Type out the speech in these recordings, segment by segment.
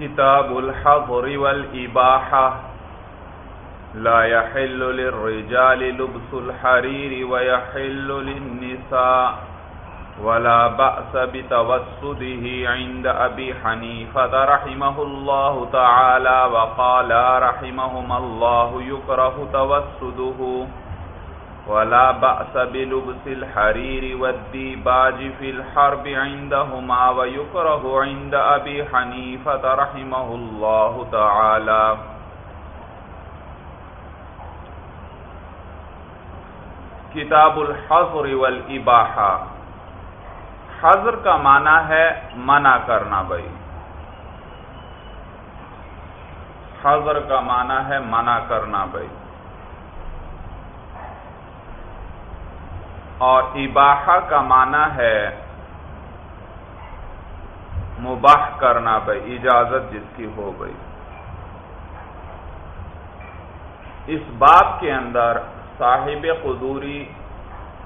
كتاب الحظر والإباحة لا يحل للرجال لبس الحرير ويحل للنساء ولا بأس بتوسده عند أبي حنيفة رحمه الله تعالى وقال رحمهم الله يكره توسده ولا بأس بلبس الحرير والديباج في الحرب عندهما ويكره عند أبي حنيفة رحمه الله تعالى. کتاب الحظر والاباحہ حضر کا معنی ہے منع کرنا بھائی. حضر کا معنی ہے منع کرنا بھائی. اور اباحہ کا معنی ہے مباح کرنا بھائی، اجازت جس کی ہو گئی اس بات کے اندر صاحب قدوری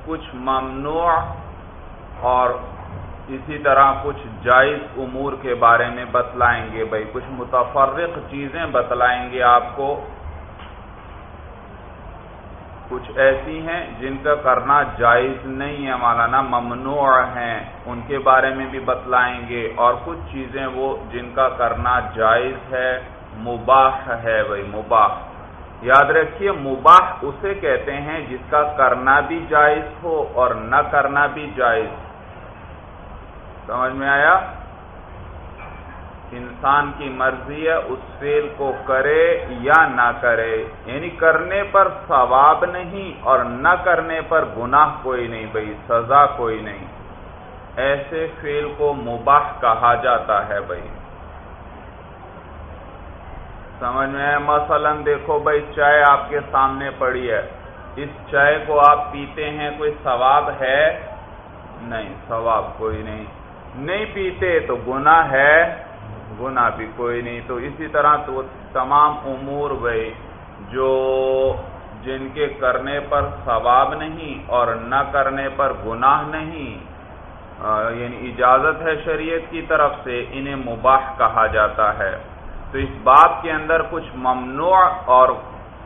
کچھ ممنوع اور اسی طرح کچھ جائز امور کے بارے میں بتلائیں گے بھائی۔ کچھ متفرق چیزیں بتلائیں گے آپ کو۔ کچھ ایسی ہیں جن کا کرنا جائز نہیں ہے، مولانا ممنوع ہیں۔ ان کے بارے میں بھی بتلائیں گے۔ اور کچھ چیزیں وہ جن کا کرنا جائز ہے، مباح ہے بھائی، مباح۔ یاد رکھیے، مباح اسے کہتے ہیں جس کا کرنا بھی جائز ہو اور نہ کرنا بھی جائز۔ سمجھ میں آیا؟ انسان کی مرضی ہے اس فیل کو کرے یا نہ کرے یعنی کرنے پر ثواب نہیں اور نہ کرنے پر گناہ کوئی نہیں بھائی سزا کوئی نہیں۔ ایسے فیل کو مباح کہا جاتا ہے بھائی سمجھ میں مثلا دیکھو بھائی چائے آپ کے سامنے پڑی ہے۔ اس چائے کو آپ پیتے ہیں، کوئی ثواب ہے؟ نہیں، ثواب کوئی نہیں۔ نہیں پیتے تو گناہ ہے۔ گناہ بھی کوئی نہیں۔ تو اسی طرح تو تمام امور بھائی جو جن کے کرنے پر ثواب نہیں اور نہ کرنے پر گناہ نہیں یعنی اجازت ہے شریعت کی طرف سے، انہیں مباح کہا جاتا ہے۔ تو اس باب کے اندر کچھ ممنوع اور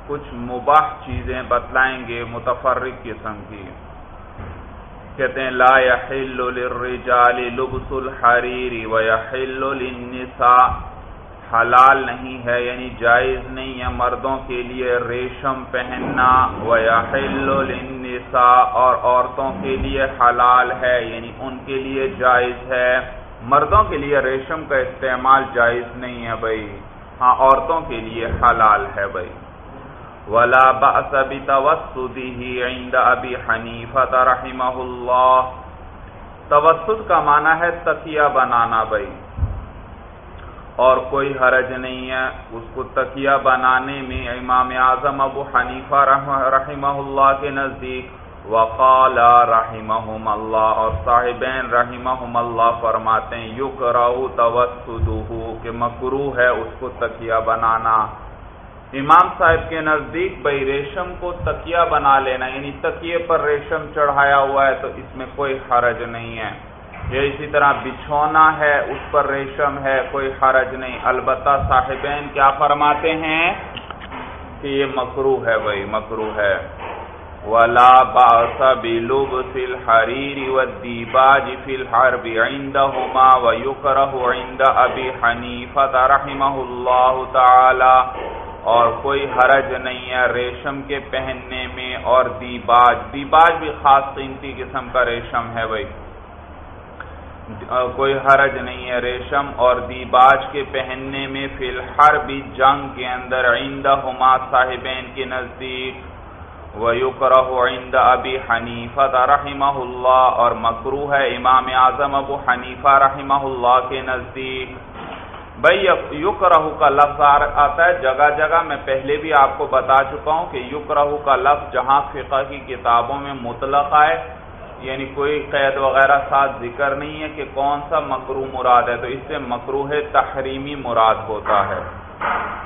کچھ مباح چیزیں بتلائیں گے متفرق قسم کی۔ کہتے ہیں، لا يحل للرجال لبس الحریر ويحل للنساء، حلال نہیں ہے یعنی جائز نہیں ہے مردوں کے لیے ریشم پہننا ويحل للنساء، اور عورتوں کے لیے حلال ہے یعنی ان کے لیے جائز ہے۔ مردوں کے لیے ریشم کا استعمال جائز نہیں ہے بھائی۔ ہاں عورتوں کے لیے حلال ہے بھائی۔ ولا بأس بتوسده عند ابي حنيفه رحمه الله. توسد کا معنی ہے تکیہ بنانا بھائی۔ اور کوئی حرج نہیں ہے اس کو تکیہ بنانے میں امام اعظم ابو حنیفہ رحمہ اللہ کے نزدیک وقال رحمہم اللہ اور صاحبین رحمہم اللہ فرماتے ہیں یکرہو توسدہو کہ مکروح ہے اس کو تکیہ بنانا۔ امام صاحب کے نزدیک بھائی ریشم کو تکیہ بنا لینا یعنی تکیے پر ریشم چڑھایا ہوا ہے تو اس میں کوئی حرج نہیں ہے۔ یہ اسی طرح بچھونا ہے، اس پر ریشم ہے، کوئی حرج نہیں۔ البتہ صاحبین کیا فرماتے ہیں؟ کہ یہ مکرو ہے بھائی مکرو ہے۔ ولا باس بلبس الحرير والديباج في الحرب عندهما ويكره عند ابي حنيفه رحمه الله تعالى۔ اور کوئی حرج نہیں ہے ریشم کے پہننے میں اور دیباج۔ دیباج بھی خاص قیمتی قسم کا ریشم ہے بھائی۔ کوئی حرج نہیں ہے ریشم اور دیباج کے پہننے میں فی الحر بھی جنگ کے اندر عندہ ہما صاحبین کے نزدیک۔ وَيُكْرَهُ عِنْدَ أَبِي حَنِيفَةَ رَحِمَهُ اللَّهِ اور مکروح ہے امام اعظم ابو حنیفہ رحمہ اللہ کے نزدیک۔ بھائی یکرہ کا لفظ آتا ہے، جگہ جگہ میں پہلے بھی آپ کو بتا چکا ہوں کہ یکرہ کا لفظ جہاں فقہ کی کتابوں میں مطلق آئے یعنی کوئی قید وغیرہ ساتھ ذکر نہیں ہے کہ کون سا مکرو مراد ہے، تو اس سے مکروح تحریمی مراد ہوتا ہے۔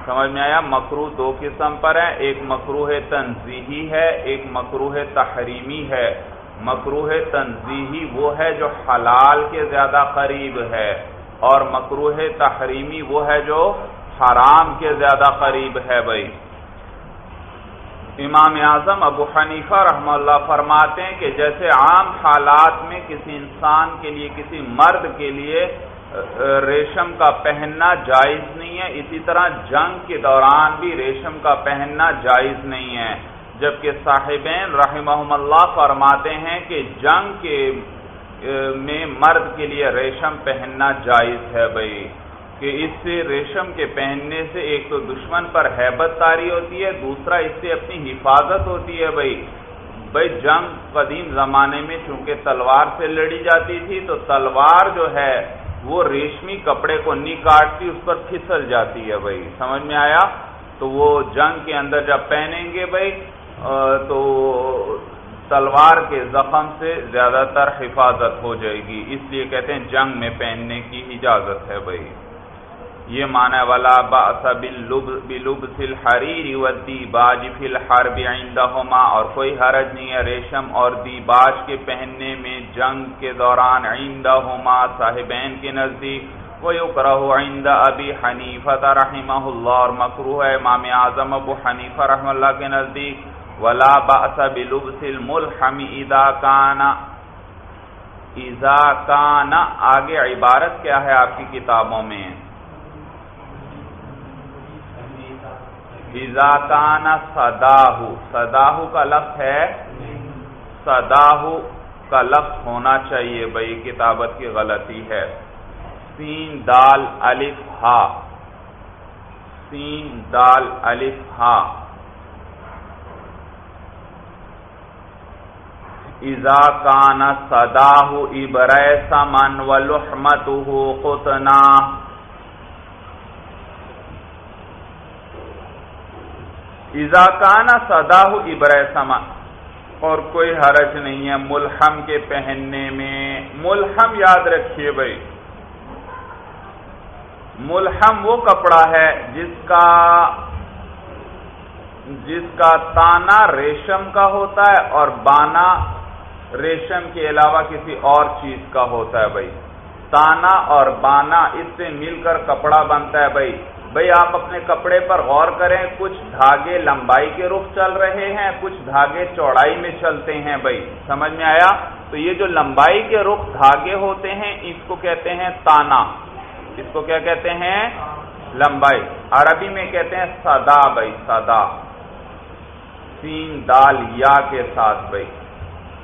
سمجھ میں آیا؟ مکرو دو قسم پر ہے ایک مکروح تنظیحی ہے، ایک مکروح تحریمی ہے۔ مکروح تنظیحی وہ ہے جو حلال کے زیادہ قریب ہے۔ اور مکروح تحریمی وہ ہے جو حرام کے زیادہ قریب ہے بھائی۔ امام اعظم ابو حنیفہ رحم اللہ فرماتے ہیں کہ جیسے عام حالات میں کسی انسان کے لیے، کسی مرد کے لیے، ریشم کا پہننا جائز نہیں ہے، اسی طرح جنگ کے دوران بھی ریشم کا پہننا جائز نہیں ہے۔ جبکہ صاحبین رحمہ اللہ فرماتے ہیں کہ جنگ کے میں مرد کے لیے ریشم پہننا جائز ہے بھائی۔ کہ اس سے ریشم کے پہننے سے ایک تو دشمن پر حیبت تاری ہوتی ہے، دوسرا اس سے اپنی حفاظت ہوتی ہے بھائی۔ بھائی، جنگ قدیم زمانے میں چونکہ تلوار سے لڑی جاتی تھی، تو تلوار جو ہے، وہ ریشمی کپڑے کو نہیں کاٹتی اس پر پھسل جاتی ہے بھائی۔ سمجھ میں آیا؟ تو وہ جنگ کے اندر جب پہنیں گے بھائی تو تلوار کے زخم سے زیادہ تر حفاظت ہو جائے گی۔ اس لیے کہتے ہیں جنگ میں پہننے کی اجازت ہے بھائی۔ یہ معنی والا باس بلبس الحریر والدیباج فی الحرب عندہما اور کوئی حرج نہیں ہے، ریشم اور دیباج کے پہننے میں جنگ کے دوران عندہما صاحبین کے نزدیک ویکرہ عند ابی حنیفہ رحمہ اللہ اور مکروہ ہے امام اعظم ابو حنیفہ رحمہ اللہ کے نزدیک ولا باس بلبس الملحم اذا کان اذا کان. آگے عبارت کیا ہے آپ کی کتابوں میں؟ اذا کانا سداہو سداہو کا لفظ ہے؟ سداہو کا لفظ ہونا چاہیے بھائی کتابت کی غلطی ہے۔ سین دال الف ہا۔ سین دال الف ہا۔ ایزا کان سداہ ابر سمن و لحمت قطنا ایزاکانہ سداہ ابر سما اور کوئی حرج نہیں ہے ملحم کے پہننے میں۔ ملحم یاد رکھیے بھائی۔ ملحم وہ کپڑا ہے جس کا جس کا تانا ریشم کا ہوتا ہے اور بانا ریشم کے علاوہ کسی اور چیز کا ہوتا ہے بھائی۔ تانا اور بانا اس سے مل کر کپڑا بنتا ہے بھائی۔ بھئی آپ اپنے کپڑے پر غور کریں، کچھ دھاگے لمبائی کے رخ چل رہے ہیں، کچھ دھاگے چوڑائی میں چلتے ہیں بھائی۔ سمجھ میں آیا؟ تو یہ جو لمبائی کے رخ دھاگے ہوتے ہیں، اس کو کہتے ہیں تانا۔ اس کو کیا کہتے ہیں؟ لمبائی۔ عربی میں کہتے ہیں سدا بھائی سدا سین دال یا کے ساتھ بھائی۔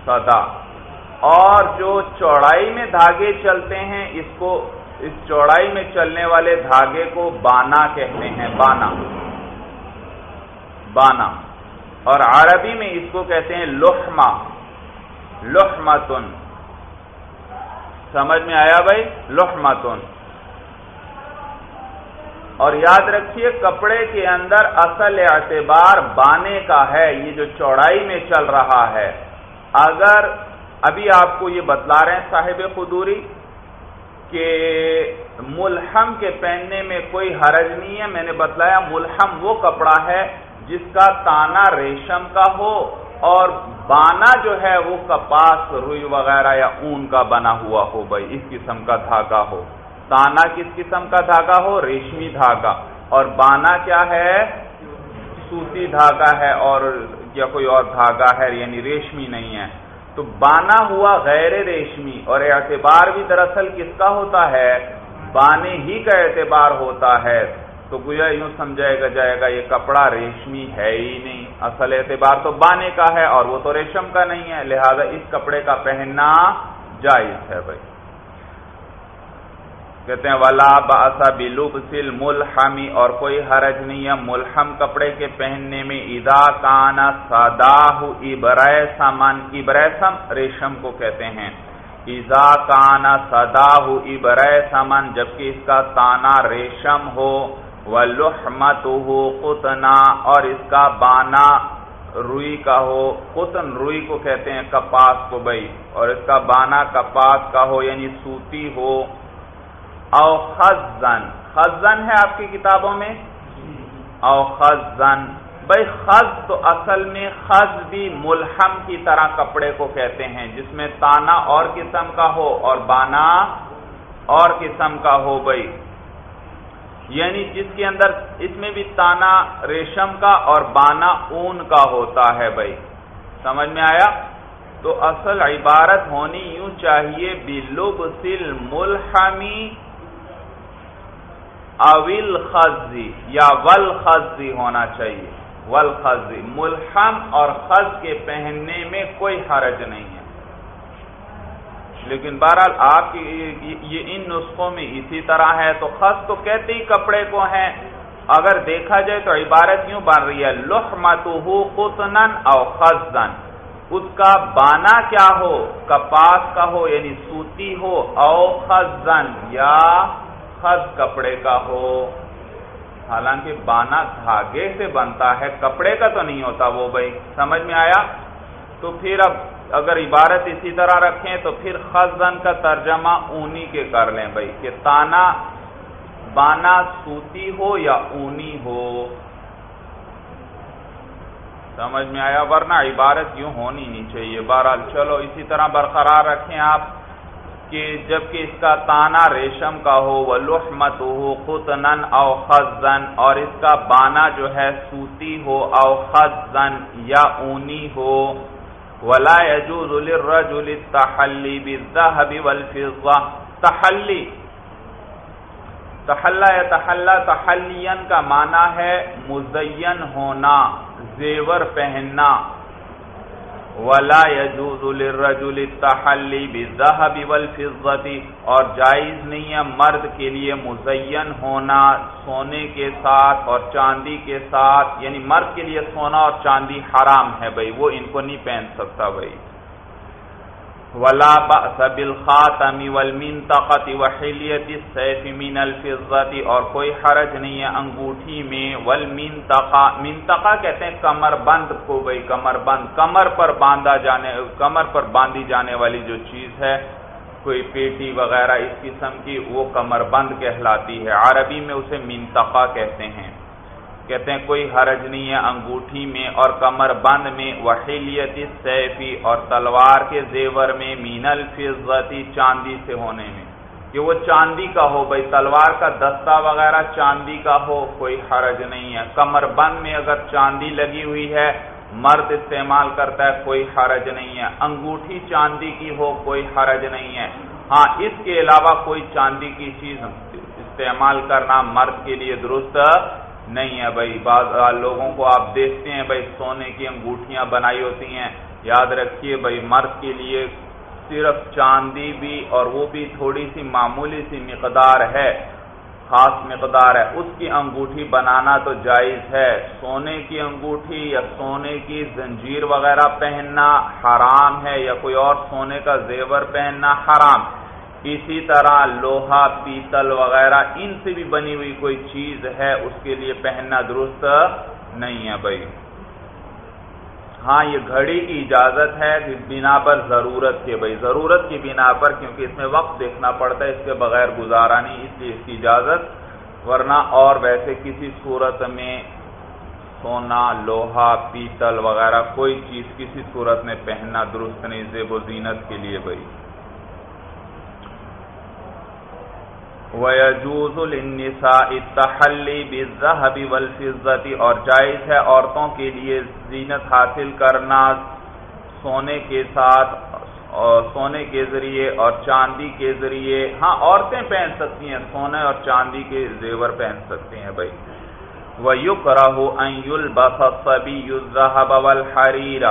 سدا اور جو چوڑائی میں دھاگے چلتے ہیں، اس کو، اس چوڑائی میں چلنے والے دھاگے کو بانا کہتے ہیں، بانا۔ بانا۔ اور عربی میں اس کو کہتے ہیں لحما لحمتن۔ سمجھ میں آیا بھائی؟ لحمتن۔ اور یاد رکھیے، کپڑے کے اندر اصل اعتبار بانے کا ہے، یہ جو چوڑائی میں چل رہا ہے۔ اگر ابھی آپ کو یہ بتلا رہے ہیں صاحب خدوری کہ ملحم کے پہننے میں کوئی حرج نہیں ہے، میں نے بتلایا ملحم وہ کپڑا ہے جس کا تانا ریشم کا ہو اور بانا جو ہے وہ کپاس، روئی وغیرہ یا اون کا بنا ہوا ہو، بھائی اس قسم کا دھاگا ہو۔ تانا کس قسم کا دھاگا ہو؟ ریشمی دھاگا۔ اور بانا کیا ہے؟ سوتی دھاگا ہے اور یا کوئی اور دھاگا ہے یعنی ریشمی نہیں ہے۔ تو بانا ہوا غیر ریشمی، اور اعتبار بھی دراصل کس کا ہوتا ہے؟ بانے ہی کا اعتبار ہوتا ہے۔ تو گویا یوں سمجھائے گا جائے گا، یہ کپڑا ریشمی ہے ہی نہیں۔ اصل اعتبار تو بانے کا ہے، اور وہ تو ریشم کا نہیں ہے۔ لہذا اس کپڑے کا پہننا جائز ہے بھائی۔ کہتے ہیں، ولا باسا بلوب سل ملحمی اور کوئی حرج نہیں ہے ملحم کپڑے کے پہننے میں ادا کانا سداہ ابرسمن ابرسم ریشم کو کہتے ہیں۔ ایزا کانا سداہ ابرسمن جبکہ اس کا تانا ریشم ہو وہ لحمت ہو قطنا، اور اس کا بانا روئی کا ہو، قطن روئی کو کہتے ہیں، کپاس کو بھائی، اور اس کا بانا کپاس کا ہو یعنی سوتی ہو۔ او خزن. خزن ہے آپ کی کتابوں میں؟ او خزن. بھائی خز تو اصل میں خز بھی ملحم کی طرح کپڑے کو کہتے ہیں، جس میں تانا اور قسم کا ہو اور بانا اور قسم کا ہو بھائی۔ یعنی جس کے اندر اس میں بھی تانا ریشم کا اور بانا اون کا ہوتا ہے بھائی۔ سمجھ میں آیا؟ تو اصل عبارت ہونی یوں چاہیے بلوب سل ملحمی اول خزی یا ول خزی ہونا چاہیے۔ ول خزی، ملحم اور خز کے پہننے میں کوئی حرج نہیں ہے۔ لیکن بہرحال آپ کی یہ ان نسخوں میں اسی طرح ہے۔ تو خز تو کہتے ہی کپڑے کو ہیں۔ اگر دیکھا جائے تو عبارت یوں بن رہی ہے لکھ قطن او خزن اس کا بانا کیا ہو؟ کپاس کا ہو یعنی سوتی ہو، او خزن یا خز کپڑے کا ہو۔ حالانکہ بانا دھاگے سے بنتا ہے، کپڑے کا تو نہیں ہوتا وہ بھائی، سمجھ میں آیا؟ تو پھر اب اگر عبارت اسی طرح رکھیں تو پھر خزن کا ترجمہ اونی کے کر لیں بھائی، کہ تانا بانا سوتی ہو یا اونی ہو۔ سمجھ میں آیا؟ ورنہ عبارت یوں ہونی نہیں چاہیے۔ بہرحال چلو اسی طرح برقرار رکھیں آپ۔ کہ جبکہ اس کا تانا ریشم کا ہو وہ لحمت ہو قطن او خزن اور اس کا بانا جو ہے سوتی ہو او خزن یا اونی ہو، ولا يجوز للرجل التحلي بالذهب والفضه تحلی تحلہ یا تحلہ تحلین کا معنی ہے مزین ہونا، زیور پہننا۔ ولا يجوز للرجل التحلي بالذهب والفضه اور جائز نہیں ہے مرد کے لیے مزین ہونا سونے کے ساتھ اور چاندی کے ساتھ یعنی مرد کے لیے سونا اور چاندی حرام ہے بھائی، وہ ان کو نہیں پہن سکتا بھائی۔ ولا باس بالخاتم والمنطقه وحلیت السيف من الفضه اور کوئی حرج نہیں ہے انگوٹھی میں والمنطقه منطقه کہتے ہیں کمر بند، کو بھائی کمر بند، کمر پر باندھا جانے، کمر پر باندھی جانے والی جو چیز ہے، کوئی پیٹی وغیرہ اس قسم کی، وہ کمر بند کہلاتی ہے۔ عربی میں اسے منطقہ کہتے ہیں۔ کہتے ہیں کوئی حرج نہیں ہے انگوٹھی میں اور کمر بند میں وحیلیت سیفی اور تلوار کے زیور میں مین الفضتی چاندی سے ہونے میں۔ کہ وہ چاندی کا ہو، بھائی تلوار کا دستہ وغیرہ چاندی کا ہو، کوئی حرج نہیں ہے۔ کمر بند میں اگر چاندی لگی ہوئی ہے، مرد استعمال کرتا ہے، کوئی حرج نہیں ہے۔ انگوٹھی چاندی کی ہو، کوئی حرج نہیں ہے۔ ہاں اس کے علاوہ کوئی چاندی کی چیز استعمال کرنا مرد کے لیے درست نہیں ہے بھائی، بعض لوگوں کو آپ دیکھتے ہیں بھائی، سونے کی انگوٹھیاں بنائی ہوتی ہیں۔ یاد رکھیے بھائی، مرد کے لیے صرف چاندی بھی اور وہ بھی تھوڑی سی معمولی سی مقدار ہے، خاص مقدار ہے۔ اس کی انگوٹھی بنانا تو جائز ہے۔ سونے کی انگوٹھی یا سونے کی زنجیر وغیرہ پہننا حرام ہے یا کوئی اور سونے کا زیور پہننا حرام۔ اسی طرح لوہا، پیتل وغیرہ، ان سے بھی بنی ہوئی کوئی چیز ہے، اس کے لیے پہننا درست نہیں ہے بھائی۔ ہاں یہ گھڑی کی اجازت ہے بنا پر ضرورت کے بھائی۔ ضرورت کی بنا پر، کیونکہ اس میں وقت دیکھنا پڑتا ہے، اس کے بغیر گزارا نہیں، اس لیے اس کی اجازت۔ ورنہ اور ویسے کسی صورت میں سونا، لوہا، پیتل وغیرہ، کوئی چیز کسی صورت میں پہننا درست نہیں، زیب و زینت کے لیے بھائی۔ وَيَجُوزُ لِلنِّسَاءِ التَّحَلِّي بِالذَّهَبِ وَالْفِضَّةِ اور جائز ہے عورتوں کے لیے زینت حاصل کرنا سونے کے ساتھ سونے کے ذریعے اور چاندی کے ذریعے۔ ہاں عورتیں پہن سکتی ہیں، سونے اور چاندی کے زیور پہن سکتے ہیں بھائی۔ وَيُكْرَهُ أَن يُلْبَسَ الصَّبِيُّ الذَّهَبَ وَالْحَرِيرَ۔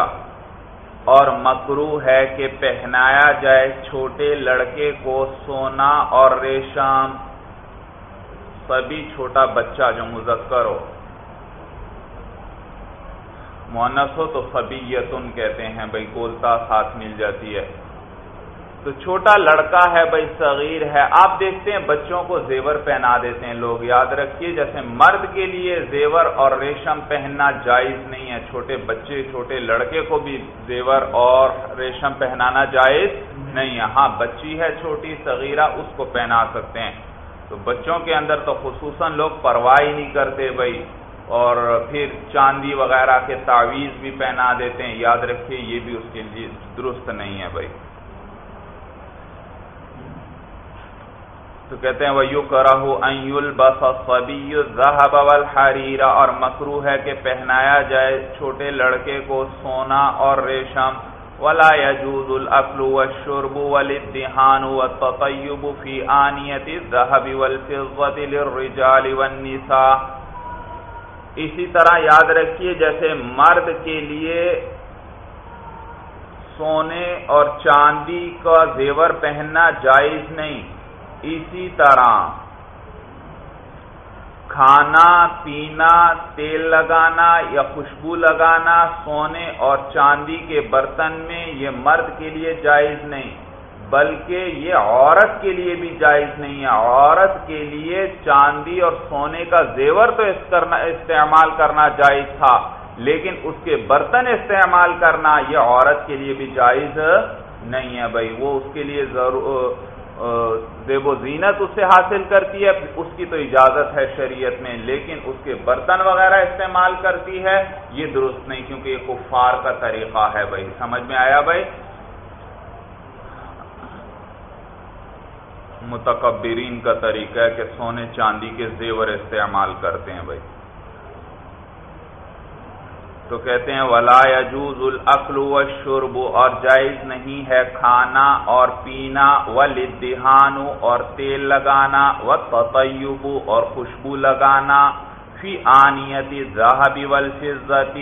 اور مکرو ہے کہ پہنایا جائے چھوٹے لڑکے کو سونا اور ریشم۔ سبھی چھوٹا بچہ جو مذکر ہو۔ مونس ہو تو سبھی یتن کہتے ہیں بھائی گولتا ساتھ مل جاتی ہے۔ تو چھوٹا لڑکا ہے بھائی، صغیر ہے۔ آپ دیکھتے ہیں بچوں کو زیور پہنا دیتے ہیں۔ لوگ یاد رکھیے، جیسے مرد کے لیے زیور اور ریشم پہننا جائز نہیں ہے۔ چھوٹے بچے، چھوٹے لڑکے کو بھی زیور اور ریشم پہنانا جائز نہیں ہے۔ ہاں بچی ہے، چھوٹی، صغیرہ، اس کو پہنا سکتے ہیں۔ تو بچوں کے اندر تو خصوصاً لوگ پرواہ ہی نہیں کرتے بھائی۔ اور پھر چاندی وغیرہ کے تعویذ بھی پہنا دیتے ہیں۔ یاد رکھیے، یہ بھی اس کے لیے درست نہیں ہے بھائی۔ تو کہتے ہیں وہ یو والحریرہ اور مکرو ہے کہ پہنایا جائے چھوٹے لڑکے کو سونا اور ریشم. ولا يجوز الاكل والشرب والادهان والتطيب في آنية الذهب والفضة للرجال والنساء. اسی طرح یاد رکھیے، جیسے مرد کے لیے سونے اور چاندی کا زیور پہننا جائز نہیں اسی طرح کھانا، پینا، تیل لگانا یا خوشبو لگانا، سونے اور چاندی کے برتن میں یہ مرد کے لیے جائز نہیں، بلکہ یہ عورت کے لیے بھی جائز نہیں ہے۔ عورت کے لیے چاندی اور سونے کا زیور تو استعمال کرنا جائز تھا، لیکن اس کے برتن استعمال کرنا یہ عورت کے لیے بھی جائز نہیں ہے۔ بھائی، وہ اس کے لیے ضرور زیب و زینت اس سے حاصل کرتی ہے، اس کی تو اجازت ہے شریعت میں، لیکن اس کے برتن وغیرہ استعمال کرتی ہے، یہ درست نہیں، کیونکہ یہ کفار کا طریقہ ہے بھائی۔ سمجھ میں آیا بھائی؟ متکبرین کا طریقہ ہے کہ سونے چاندی کے زیور استعمال کرتے ہیں بھائی۔ تو کہتے ہیں، ولا يجوز الاكل والشرب اور جائز نہیں ہے کھانا اور پینا والدهان اور تیل لگانا، والتطيب اور خوشبو لگانا فی آنیت الذهب والفضه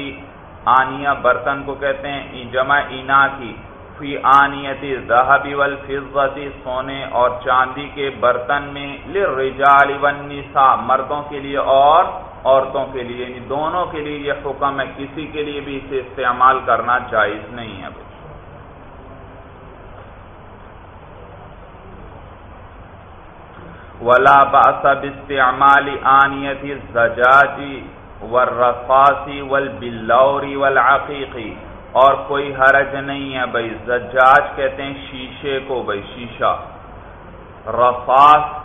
آنیہ برتن کو کہتے ہیں جمع اینا کی۔ فی آنیت الذهب والفضه سونے اور چاندی کے برتن میں۔ للرجال والنساء، مردوں کے لیے اور عورتوں کے لیے یعنی دونوں کے لیے یہ حکم ہے، کسی کے لیے بھی اسے استعمال کرنا جائز نہیں ہے۔ ولا باسب استعمال آنیت زجاجی ورفاسی ول بلوری والعقیقی اور کوئی حرج نہیں ہے بھائی، زجاج کہتے ہیں شیشے کو بھائی، شیشہ۔ رفاس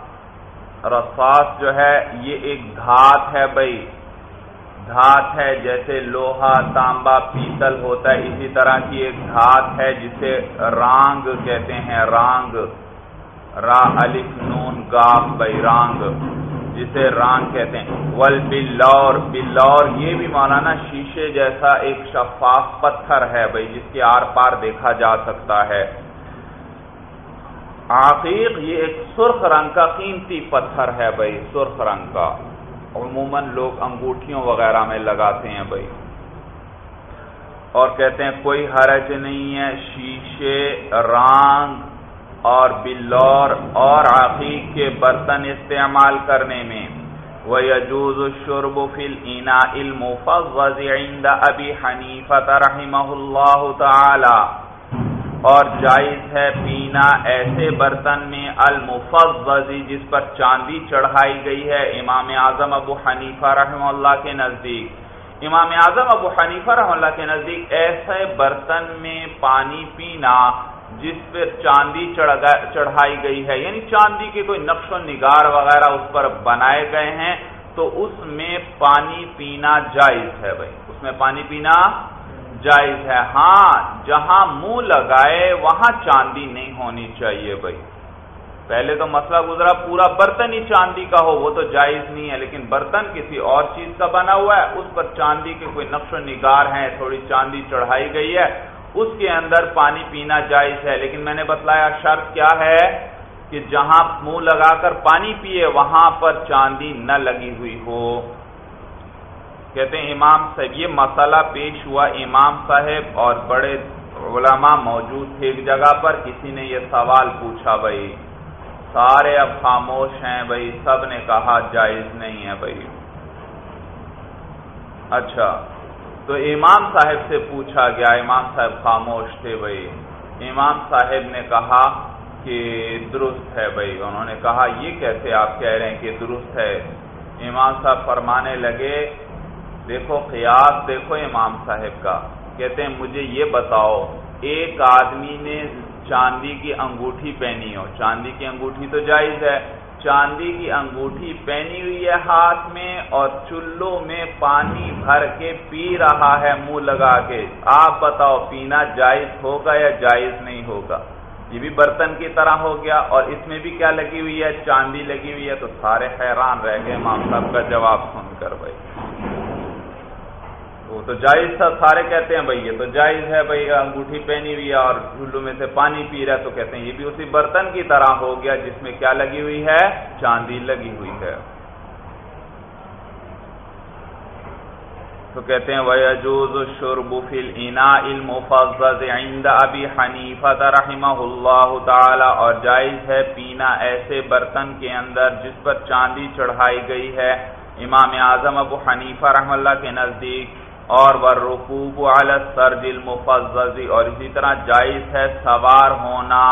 رساس جو ہے، یہ ایک دھات ہے بھائی۔ دھات ہے جیسے لوہا، تانبا، پیتل ہوتا ہے، اسی طرح کی ایک دھات ہے جسے رانگ کہتے ہیں۔ رانگ۔ را، الف، نون، گاف بھائی، رانگ۔ جسے رانگ کہتے ہیں۔ ول، بلور۔ بلور یہ بھی مولانا شیشے جیسا ایک شفاف پتھر ہے بھائی، جس کے آر پار دیکھا جا سکتا ہے۔ عقیق یہ ایک سرخ رنگ کا قیمتی پتھر ہے بھائی، سرخ رنگ کا۔ عموماً لوگ انگوٹھیوں وغیرہ میں لگاتے ہیں بھائی۔ اور کہتے ہیں کوئی حرج نہیں ہے، شیشے، رانگ اور بلور اور عقیق کے برتن استعمال کرنے میں۔ وہ یجوز شرب فل اینا علم ابی حنیفت رحمہ اللہ تعالی اور جائز ہے پینا ایسے برتن میں المفضی جس پر چاندی چڑھائی گئی ہے۔ امام اعظم ابو حنیفہ رحم اللہ کے نزدیک۔ امام اعظم ابو حنیفہ رحم اللہ کے نزدیک ایسے برتن میں پانی پینا جس پر چاندی چڑھائی گئی ہے۔ یعنی چاندی کے کوئی نقش و نگار وغیرہ اس پر بنائے گئے ہیں تو اس میں پانی پینا جائز ہے بھائی۔ اس میں پانی پینا جائز ہے۔ ہاں جہاں منہ لگائے، وہاں چاندی نہیں ہونی چاہیے بھائی۔ پہلے تو مسئلہ گزرا، پورا برتن ہی چاندی کا ہو، وہ تو جائز نہیں ہے، لیکن برتن کسی اور چیز کا بنا ہوا ہے۔ اس پر چاندی کے کوئی نقش و نگار ہیں، تھوڑی چاندی چڑھائی گئی ہے، اس کے اندر پانی پینا جائز ہے۔ لیکن میں نے بتلایا شرط کیا ہے کہ جہاں منہ لگا کر پانی پیے وہاں پر چاندی نہ لگی ہوئی ہو۔ کہتے ہیں، امام صاحب، یہ مسئلہ پیش ہوا امام صاحب اور بڑے علماء موجود تھے ایک جگہ پر، کسی نے یہ سوال پوچھا بھائی، سارے اب خاموش ہیں بھائی، سب نے کہا جائز نہیں ہے بھائی۔ اچھا تو امام صاحب سے پوچھا گیا، امام صاحب خاموش تھے بھائی۔ امام صاحب نے کہا کہ درست ہے بھائی، انہوں نے کہا، یہ کیسے آپ کہہ رہے ہیں کہ درست ہے؟ امام صاحب فرمانے لگے دیکھو قیاس، دیکھو امام صاحب کا۔ کہتے ہیں، مجھے یہ بتاؤ، ایک آدمی نے چاندی کی انگوٹھی پہنی ہو۔ چاندی کی انگوٹھی تو جائز ہے۔ چاندی کی انگوٹھی پہنی ہوئی ہے ہاتھ میں اور چلو میں پانی بھر کے پی رہا ہے منہ لگا کے۔ آپ بتاؤ، پینا جائز ہوگا یا جائز نہیں ہوگا؟ یہ بھی برتن کی طرح ہو گیا اور اس میں بھی کیا لگی ہوئی ہے؟ چاندی لگی ہوئی ہے تو سارے حیران رہ گئے۔ امام صاحب کا جواب سن کر بھائی۔ وہ تو جائز تھا، سارے کہتے ہیں بھائی یہ تو جائز ہے، بھائی انگوٹھی پہنی ہوئی ہے اور جھلو میں سے پانی پی رہا ہے تو کہتے ہیں یہ بھی اسی برتن کی طرح ہو گیا جس میں کیا لگی ہوئی ہے؟ چاندی لگی ہوئی ہے۔ تو کہتے ہیں، وَيَجُوزُ الشُّرْبُ فِي الْإِنَاءِ الْمُفَضَّدِ عِنْدَ أَبِي حَنِيفَةَ رَحِمَهُ اللَّهُ تَعَالَى اور جائز ہے پینا ایسے برتن کے اندر جس پر چاندی چڑھائی گئی ہے۔ امام اعظم ابو حنیفہ رحم اللہ کے نزدیک اور وَالرُّكُوبُ عَلَى السَّرْجِ الْمُفَضَّدِ اور اسی طرح جائز ہے سوار ہونا۔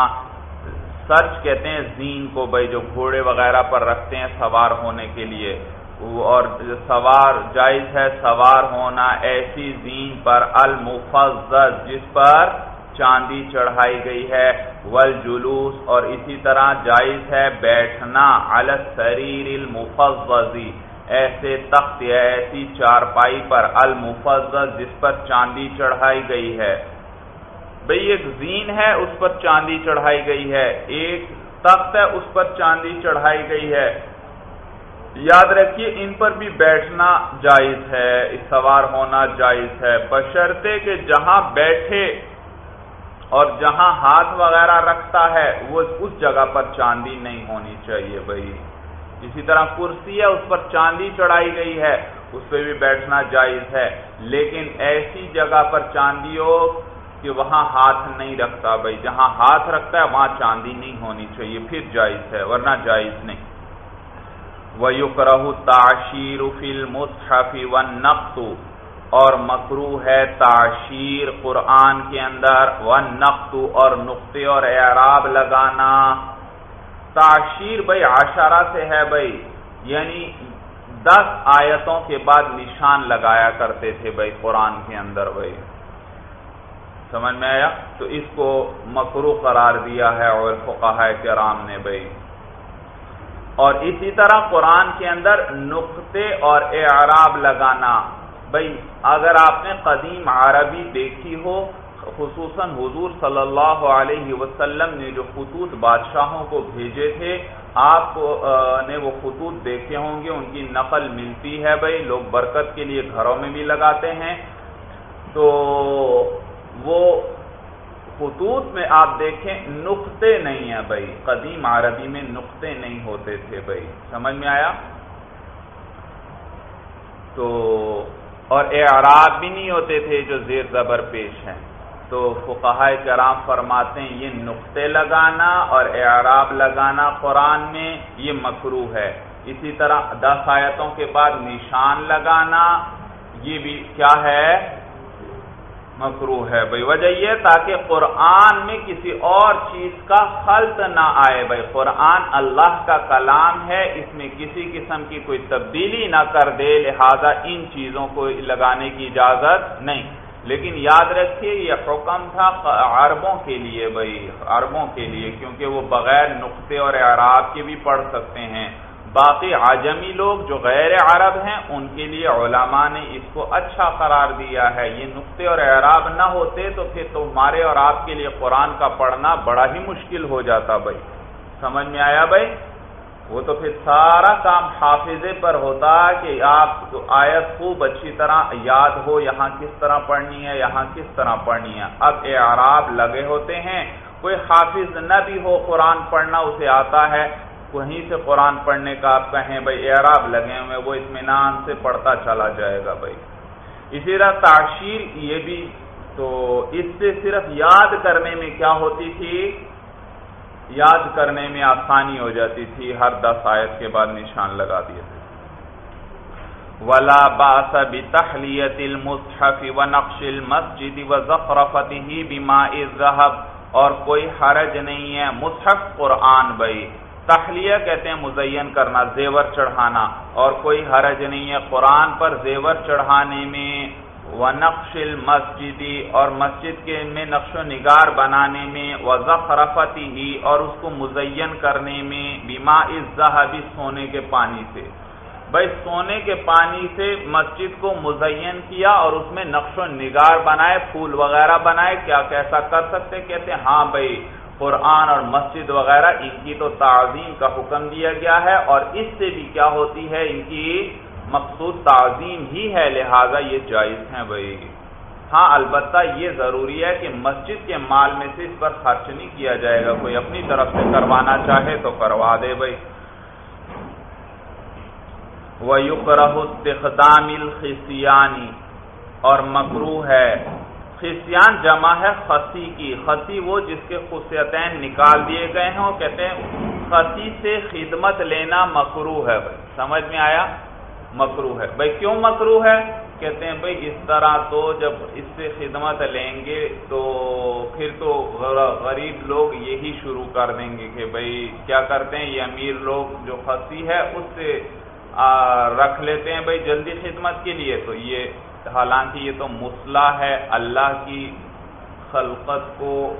سرج کہتے ہیں زین کو بھائی جو گھوڑے وغیرہ پر رکھتے ہیں سوار ہونے کے لیے۔ اور سوار، جائز ہے سوار ہونا ایسی زین پر المفضل جس پر چاندی چڑھائی گئی ہے۔ ول جلوس اور اسی طرح جائز ہے بیٹھنا السریر المفضی ایسے تخت یا ایسی چارپائی پر المفضل جس پر چاندی چڑھائی گئی ہے۔ بھئی ایک زین ہے، اس پر چاندی چڑھائی گئی ہے۔ ایک تخت ہے، اس پر چاندی چڑھائی گئی ہے۔ یاد رکھیے، ان پر بھی بیٹھنا جائز ہے، سوار ہونا جائز ہے۔ بشرطے کہ جہاں بیٹھے اور جہاں ہاتھ وغیرہ رکھتا ہے، وہ اس جگہ پر چاندی نہیں ہونی چاہیے بھائی اسی طرح کرسی ہے، اس پر چاندی چڑھائی گئی ہے، اس پہ بھی بیٹھنا جائز ہے۔ لیکن ایسی جگہ پر چاندی ہو کہ وہاں ہاتھ نہیں رکھتا بھائی۔ جہاں ہاتھ رکھتا ہے، وہاں چاندی نہیں ہونی چاہیے، پھر جائز ہے، ورنہ جائز نہیں۔ وَيُكْرَهُ تَعْشِيرُ فِي الْمُصْحَفِ وَالنَّقْتُ اور مکرو ہے تعشیر قرآن کے اندر۔ وَالنَّقْتُ اور نقطے اور اعراب لگانا۔ تعشیر بھائی عشرہ سے ہے بھائی یعنی دس آیتوں کے بعد نشان لگایا کرتے تھے بھائی قرآن کے اندر بھائی۔ سمجھ میں آیا؟ تو اس کو مکرو قرار دیا ہے اور فقہ کرام نے بھائی۔ اور اسی طرح قرآن کے اندر نقطے اور اعراب لگانا۔ بھائی، اگر آپ نے قدیم عربی دیکھی ہو خصوصاً حضور صلی اللہ علیہ وسلم نے جو خطوط بادشاہوں کو بھیجے تھے، آپ نے وہ خطوط دیکھے ہوں گے، ان کی نقل ملتی ہے بھائی، لوگ برکت کے لیے گھروں میں بھی لگاتے ہیں۔ تو وہ خطوط میں آپ دیکھیں، نقطے نہیں ہیں بھائی، قدیم عربی میں نقطے نہیں ہوتے تھے بھائی۔ سمجھ میں آیا؟ تو، اور اعراب بھی نہیں ہوتے تھے جو زیر زبر پیش ہیں۔ تو فقہ کرام فرماتے ہیں، یہ نقطے لگانا اور اعراب لگانا قرآن میں یہ مکرو ہے۔ اسی طرح دس آیتوں کے بعد نشان لگانا، یہ بھی کیا ہے؟ مکرو ہے۔ بھائی، وجہ یہ تاکہ قرآن میں کسی اور چیز کا خلط نہ آئے۔ بھائی، قرآن اللہ کا کلام ہے، اس میں کسی قسم کی کوئی تبدیلی نہ کر دے، لہذا ان چیزوں کو لگانے کی اجازت نہیں۔ لیکن یاد رکھیے یہ حکم تھا عربوں کے لیے بھائی، عربوں کے لیے، کیونکہ وہ بغیر نقطے اور اعراب کے بھی پڑھ سکتے ہیں۔ باقی عجمی لوگ جو غیر عرب ہیں، ان کے لیے علماء نے اس کو اچھا قرار دیا ہے۔ یہ نقطے اور اعراب نہ ہوتے تو پھر تمہارے اور آپ کے لیے قرآن کا پڑھنا بڑا ہی مشکل ہو جاتا بھائی۔ سمجھ میں آیا بھائی؟ وہ تو پھر سارا کام حافظے پر ہوتا کہ آپ آیت خوب اچھی طرح یاد ہو، یہاں کس طرح پڑھنی ہے، یہاں کس طرح پڑھنی ہے۔ اب اعراب لگے ہوتے ہیں، کوئی حافظ نہ بھی ہو قرآن پڑھنا، اسے آتا ہے، وہیں سے قرآن پڑھنے کا آپ کہیں، بھائی اعراب لگے ہوئے وہ اطمینان سے پڑھتا چلا جائے گا بھائی۔ اسی طرح تعشیر یہ بھی، تو اس سے صرف یاد کرنے میں کیا ہوتی تھی؟ یاد کرنے میں آسانی ہو جاتی تھی، ہر دس آیت کے بعد نشان لگا دیے تھے۔ ولا باس بتحلیت المصحف ونقش المسجد وزخرفته بماء الذهب۔ اور کوئی حرج نہیں ہے، مصحف قرآن بھائی۔ تحلیہ کہتے ہیں مزین کرنا، زیور چڑھانا۔ اور کوئی حرج نہیں ہے، قرآن پر زیور چڑھانے میں وہ نقش المسجدی اور مسجد کے میں نقش و نگار بنانے میں وہ ہی اور اس کو مزین کرنے میں بیما ازہبی سونے کے پانی سے۔ بھائی سونے کے پانی سے مسجد کو مزین کیا اور اس میں نقش و نگار بنائے، پھول وغیرہ بنائے، کیا کیسا کر سکتے؟ کہتے ہیں ہاں بھائی، قرآن اور مسجد وغیرہ، ان کی تو تعظیم کا حکم دیا گیا ہے اور اس سے بھی کیا ہوتی ہے؟ ان کی مقصود تعظیم ہی ہے، لہذا یہ جائز ہیں بھائی۔ ہاں البتہ یہ ضروری ہے کہ مسجد کے مال میں سے اس پر خرچ نہیں کیا جائے گا۔ کوئی اپنی طرف سے کروانا چاہے تو کروا دے بھائی۔ استخدام الخسیانی اور مکرو ہے۔ خسیان جمع ہے خسی کی۔ خسی وہ جس کے خصیتین نکال دیے گئے ہیں۔ وہ کہتے ہیں خسی سے خدمت لینا مکرو ہے بھائی۔ سمجھ میں آیا؟ مکرو ہے۔ بھائی کیوں مکرو ہے؟ کہتے ہیں بھائی اس طرح تو جب اس سے خدمت لیں گے تو پھر تو غریب لوگ یہی شروع کر دیں گے کہ بھائی کیا کرتے ہیں؟ یہ امیر لوگ جو خسی ہے اس سے رکھ لیتے ہیں بھائی جلدی خدمت کے لیے۔ تو یہ حالانکہ یہ تو مسئلہ ہے۔ اللہ کی خلقت کو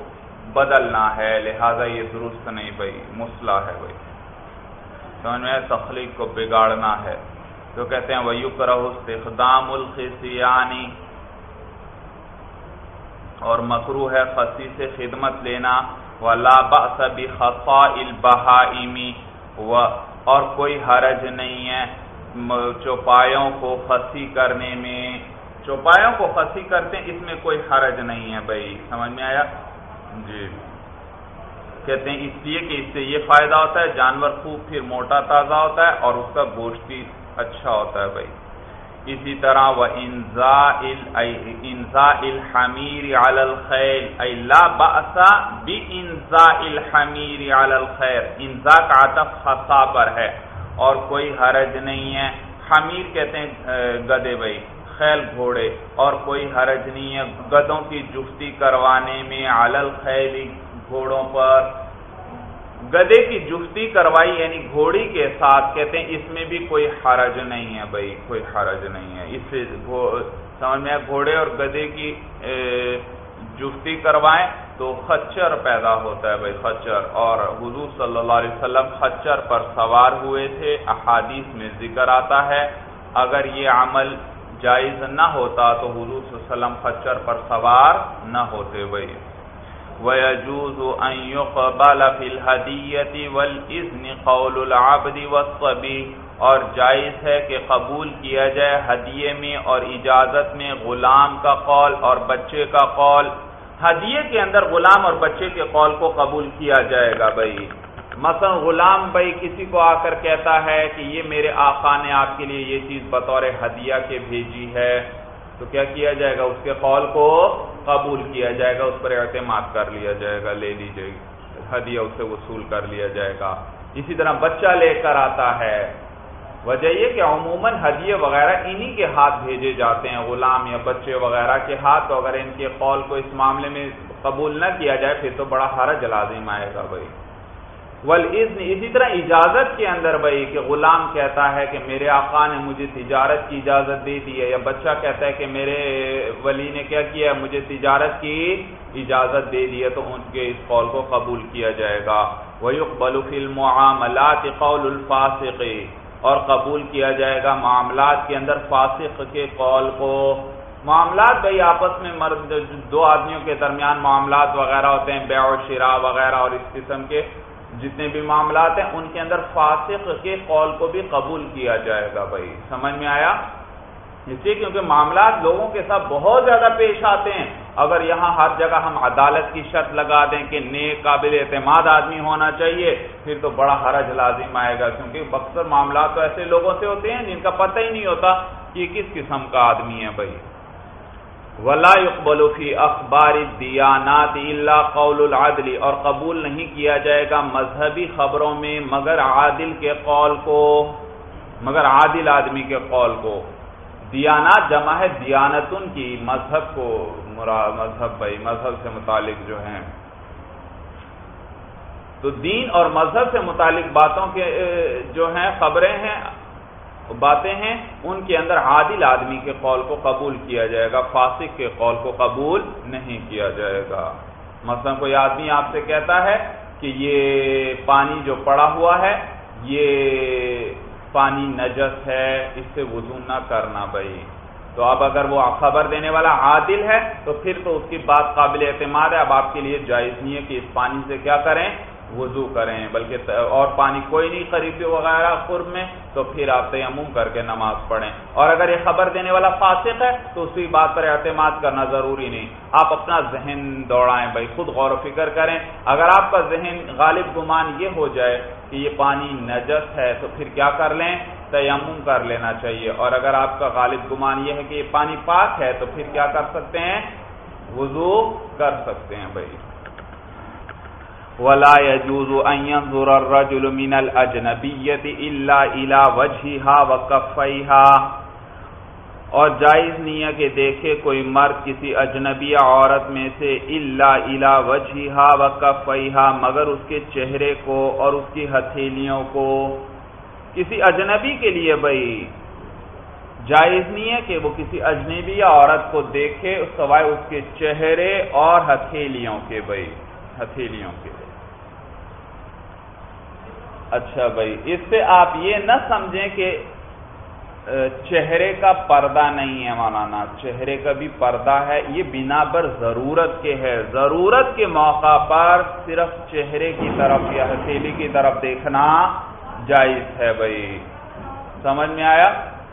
بدلنا ہے، لہذا یہ درست نہیں بھائی مسئلہ ہے بھائی۔ سمجھ میں تخلیق کو بگاڑنا ہے۔ تو کہتے ہیں وہ استخدام الخصیانی اور مکرو ہے خسی سے خدمت لینا، ولا سبھی خفا البہائمی و اور کوئی حرج نہیں ہے چوپایوں کو خسی کرنے میں۔ چوپایوں کو خسی کرتے ہیں، اس میں کوئی حرج نہیں ہے بھائی۔ سمجھ میں آیا؟ جی۔ کہتے ہیں، اس لیے کہ اس سے یہ فائدہ ہوتا ہے، جانور خوب پھر موٹا تازہ ہوتا ہے اور اس کا گوشت بھی اچھا ہوتا ہے بھائی۔ اسی طرح وہ انزا الحمیر علی الخیل ای لا باسا بی انزا الحمیر علی الخیر۔ انزا کا عطف خصا پر ہے اور کوئی حرج نہیں ہے۔ حمیر کہتے ہیں گدے بھائی، خیل گھوڑے۔ اور کوئی حرج نہیں ہے۔ گدوں کی جفتی کروانے میں علی الخیل گھوڑوں پر گدے کی جفتی کروائی یعنی گھوڑی کے ساتھ کہتے ہیں، اس میں بھی کوئی حرج نہیں ہے بھائی، کوئی حرج نہیں ہے۔ اس سے سمجھ میں گھوڑے اور گدے کی جفتی کروائیں تو خچر پیدا ہوتا ہے بھائی، خچر۔ اور حضور صلی اللہ علیہ وسلم خچر پر سوار ہوئے تھے۔ احادیث میں ذکر آتا ہے، اگر یہ عمل جائز نہ ہوتا تو حضور صلی اللہ علیہ وسلم خچر پر سوار نہ ہوتے بھائی۔ ويجوز أن يقبل في الهدية والإذن قول العبد والصبي، اور جائز ہے کہ قبول کیا جائے ہدیے میں اور اجازت میں غلام کا قول اور بچے کا قول۔ ہدیے کے اندر غلام اور بچے کے قول کو قبول کیا جائے گا بھائی۔ مثلا غلام بھائی کسی کو آ کر کہتا ہے کہ یہ میرے آقا نے آپ کے لیے یہ چیز بطور ہدیہ کے بھیجی ہے۔ تو کیا کیا جائے گا؟ اس کے قول کو قبول کیا جائے گا، اس پر اعتماد کر لیا جائے گا، لے لیجیے ہدیہ اسے وصول کر لیا جائے گا۔ اسی طرح بچہ لے کر آتا ہے۔ وجہ یہ کہ عموماً ہدیے وغیرہ انہی کے ہاتھ بھیجے جاتے ہیں، غلام یا بچے وغیرہ کے ہاتھ، تو اگر ان کے قول کو اس معاملے میں قبول نہ کیا جائے، پھر تو بڑا حرج لازم آئے گا بھائی۔ ولزن اسی طرح اجازت کے اندر بھائی کہ غلام کہتا ہے کہ میرے آقا نے مجھے تجارت کی اجازت دے دی ہے، یا بچہ کہتا ہے کہ میرے ولی نے کیا کیا ہے، مجھے تجارت کی اجازت دے دی ہے، تو ان کے اس قول کو قبول کیا جائے گا۔ وَيُقْبَلُ المعاملات قول الفاسق، اور قبول کیا جائے گا معاملات کے اندر فاسق کے قول کو۔ معاملات بھائی آپس میں مرد، دو آدمیوں کے درمیان معاملات وغیرہ ہوتے ہیں، بیع و شراء وغیرہ اور اس قسم کے۔ جتنے بھی معاملات ہیں ان کے اندر فاسق کے قول کو بھی قبول کیا جائے گا بھائی۔ سمجھ میں آیا؟ اس لیے کیونکہ معاملات لوگوں کے ساتھ بہت زیادہ پیش آتے ہیں۔ اگر یہاں ہر جگہ ہم عدالت کی شرط لگا دیں کہ نیک قابل اعتماد آدمی ہونا چاہیے، پھر تو بڑا حرج لازم آئے گا۔ کیونکہ اکثر معاملات تو ایسے لوگوں سے ہوتے ہیں جن کا پتہ ہی نہیں ہوتا کہ کس قسم کا آدمی ہے بھائی۔ ولا يقبل في اخبار الديانات الا قول العدل، اور قبول نہیں کیا جائے گا مذہبی خبروں میں مگر عادل کے قول کو، مگر عادل آدمی کے قول کو۔ دیانات جمع ہے دیانتن کی، مذہب کو مذہب بھائی، مذہب سے متعلق جو ہیں۔ تو دین اور مذہب سے متعلق باتوں کے جو ہیں، خبریں ہیں باتیں ہیں، ان کے اندر عادل آدمی کے قول کو قبول کیا جائے گا، فاسق کے قول کو قبول نہیں کیا جائے گا۔ مثلا کوئی آدمی آپ سے کہتا ہے کہ یہ پانی جو پڑا ہوا ہے، یہ پانی نجس ہے، اس سے وضو نہ کرنا بھائی۔ تو اب اگر وہ خبر دینے والا عادل ہے، تو پھر تو اس کی بات قابل اعتماد ہے۔ اب آپ کے لیے جائز نہیں ہے کہ اس پانی سے کیا کریں۔ وضو کریں، بلکہ اور پانی کوئی نہیں قریبی وغیرہ قرب میں، تو پھر آپ تیمم کر کے نماز پڑھیں۔ اور اگر یہ خبر دینے والا فاسق ہے، تو اسی بات پر اعتماد کرنا ضروری نہیں۔ آپ اپنا ذہن دوڑائیں، بھائی، خود غور و فکر کریں۔ اگر آپ کا ذہن غالب گمان یہ ہو جائے کہ یہ پانی نجس ہے، تو پھر کیا کر لیں؟ تیمم کر لینا چاہیے۔ اور اگر آپ کا غالب گمان یہ ہے کہ یہ پانی پاک ہے، تو پھر کیا کر سکتے ہیں؟ وضو کر سکتے ہیں، بھائی۔ ولا يجوز ان ينظر الرجل من الاجنبيه الا الى وجهها وكفيها اور جائز نہیں ہے کہ دیکھے کوئی مرد کسی اجنبی عورت میں سے الا الى وجهها وكفيها مگر اس کے چہرے کو اور اس کی ہتھیلیوں کو کسی اجنبی کے لیے بھائی جائز نہیں ہے کہ وہ کسی اجنبی عورت کو دیکھے سوائے اس کے چہرے اور ہتھیلیوں کے بھائی ہتھیلیوں کے اچھا بھائی، اس سے آپ یہ نہ سمجھیں کہ چہرے کا پردہ نہیں ہے مولانا، چہرے کا بھی پردہ ہے، یہ بنا پر ضرورت کے ہے۔ ضرورت کے موقع پر صرف چہرے کی طرف یا ہتھیلی کی طرف دیکھنا جائز ہے بھائی۔ سمجھ میں آیا؟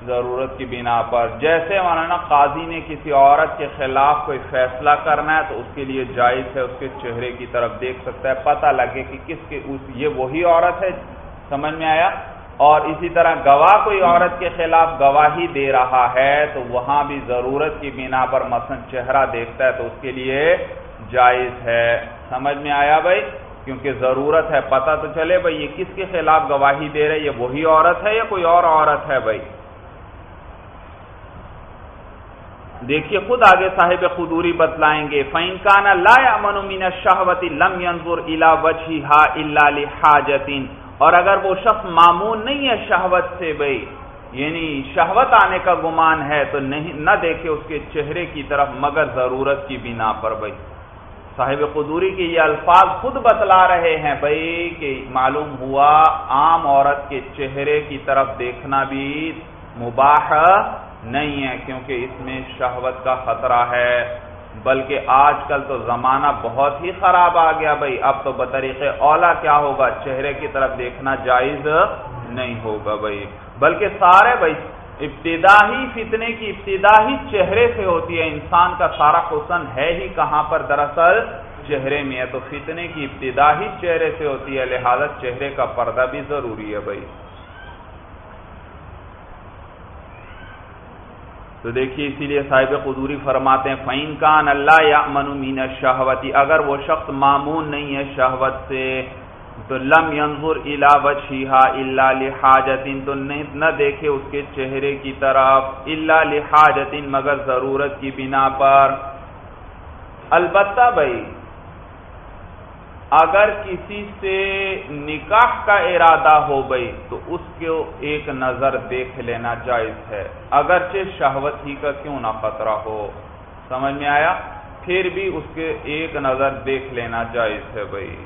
ضرورت کی بنا پر۔ جیسے مولانا قاضی نے کسی عورت کے خلاف کوئی فیصلہ کرنا ہے تو اس کے لیے جائز ہے، اس کے چہرے کی طرف دیکھ سکتا ہے، پتہ لگے کہ کس کے اس، یہ وہی عورت ہے، سمجھ میں آیا؟ اور اسی طرح گواہ کوئی عورت کے خلاف گواہی دے رہا ہے تو وہاں بھی ضرورت کی بنا پر مثلا چہرہ دیکھتا ہے تو اس کے لیے جائز ہے۔ سمجھ میں آیا بھائی؟ کیونکہ ضرورت ہے، پتہ تو چلے بھائی، یہ کس کے خلاف گواہی دے رہے یہ وہی عورت ہے یا کوئی اور عورت ہے بھائی؟ دیکھیے خود آگے صاحب خدوری بتلائیں گے، فَإِن كَانَ لَا يَعْمَنُ مِنَ الشَّهْوَةِ لَمْ يَنظُرْ إِلَى وَجْهِهَا إِلَّا لِحَاجَةٍ اور اگر وہ شخص معمون نہیں ہے شہوت سے بھائی یعنی شہوت آنے کا گمان ہے تو نہیں، نہ دیکھے اس کے چہرے کی طرف مگر ضرورت کی بنا پر بھائی صاحب قدوری کے یہ الفاظ خود بتلا رہے ہیں بھائی کہ معلوم ہوا عام عورت کے چہرے کی طرف دیکھنا بھی مباح نہیں ہے کیونکہ اس میں شہوت کا خطرہ ہے، بلکہ آج کل تو زمانہ بہت ہی خراب آ گیا بھائی۔ اب تو بطریق اولا کیا ہوگا؟ چہرے کی طرف دیکھنا جائز نہیں ہوگا بھائی۔ بلکہ سارے بھائی، ابتدا ہی فتنے کی، ابتدا ہی چہرے سے ہوتی ہے۔ انسان کا سارا حسن ہے ہی کہاں پر؟ دراصل چہرے میں ہے۔ تو فتنے کی ابتدا ہی چہرے سے ہوتی ہے، لہذا چہرے کا پردہ بھی ضروری ہے بھائی۔ تو دیکھیے اسی لیے صاحب قدوری فرماتے ہیں فعین کان اللہ یا مین شہوتی اگر وہ شخص معمون نہیں ہے شہوت سے، تو لم ينظر الى وجهها الا لحاجت تو نہ دیکھے اس کے چہرے کی طرف الا لحاجت مگر ضرورت کی بنا پر۔ البتہ بھائی اگر کسی سے نکاح کا ارادہ ہو گئی تو اس کو ایک نظر دیکھ لینا جائز ہے۔ اگرچہ شہوت ہی کا کیوں نہ خطرہ ہو۔ سمجھ میں آیا؟ پھر بھی اس کے ایک نظر دیکھ لینا جائز ہے بھائی۔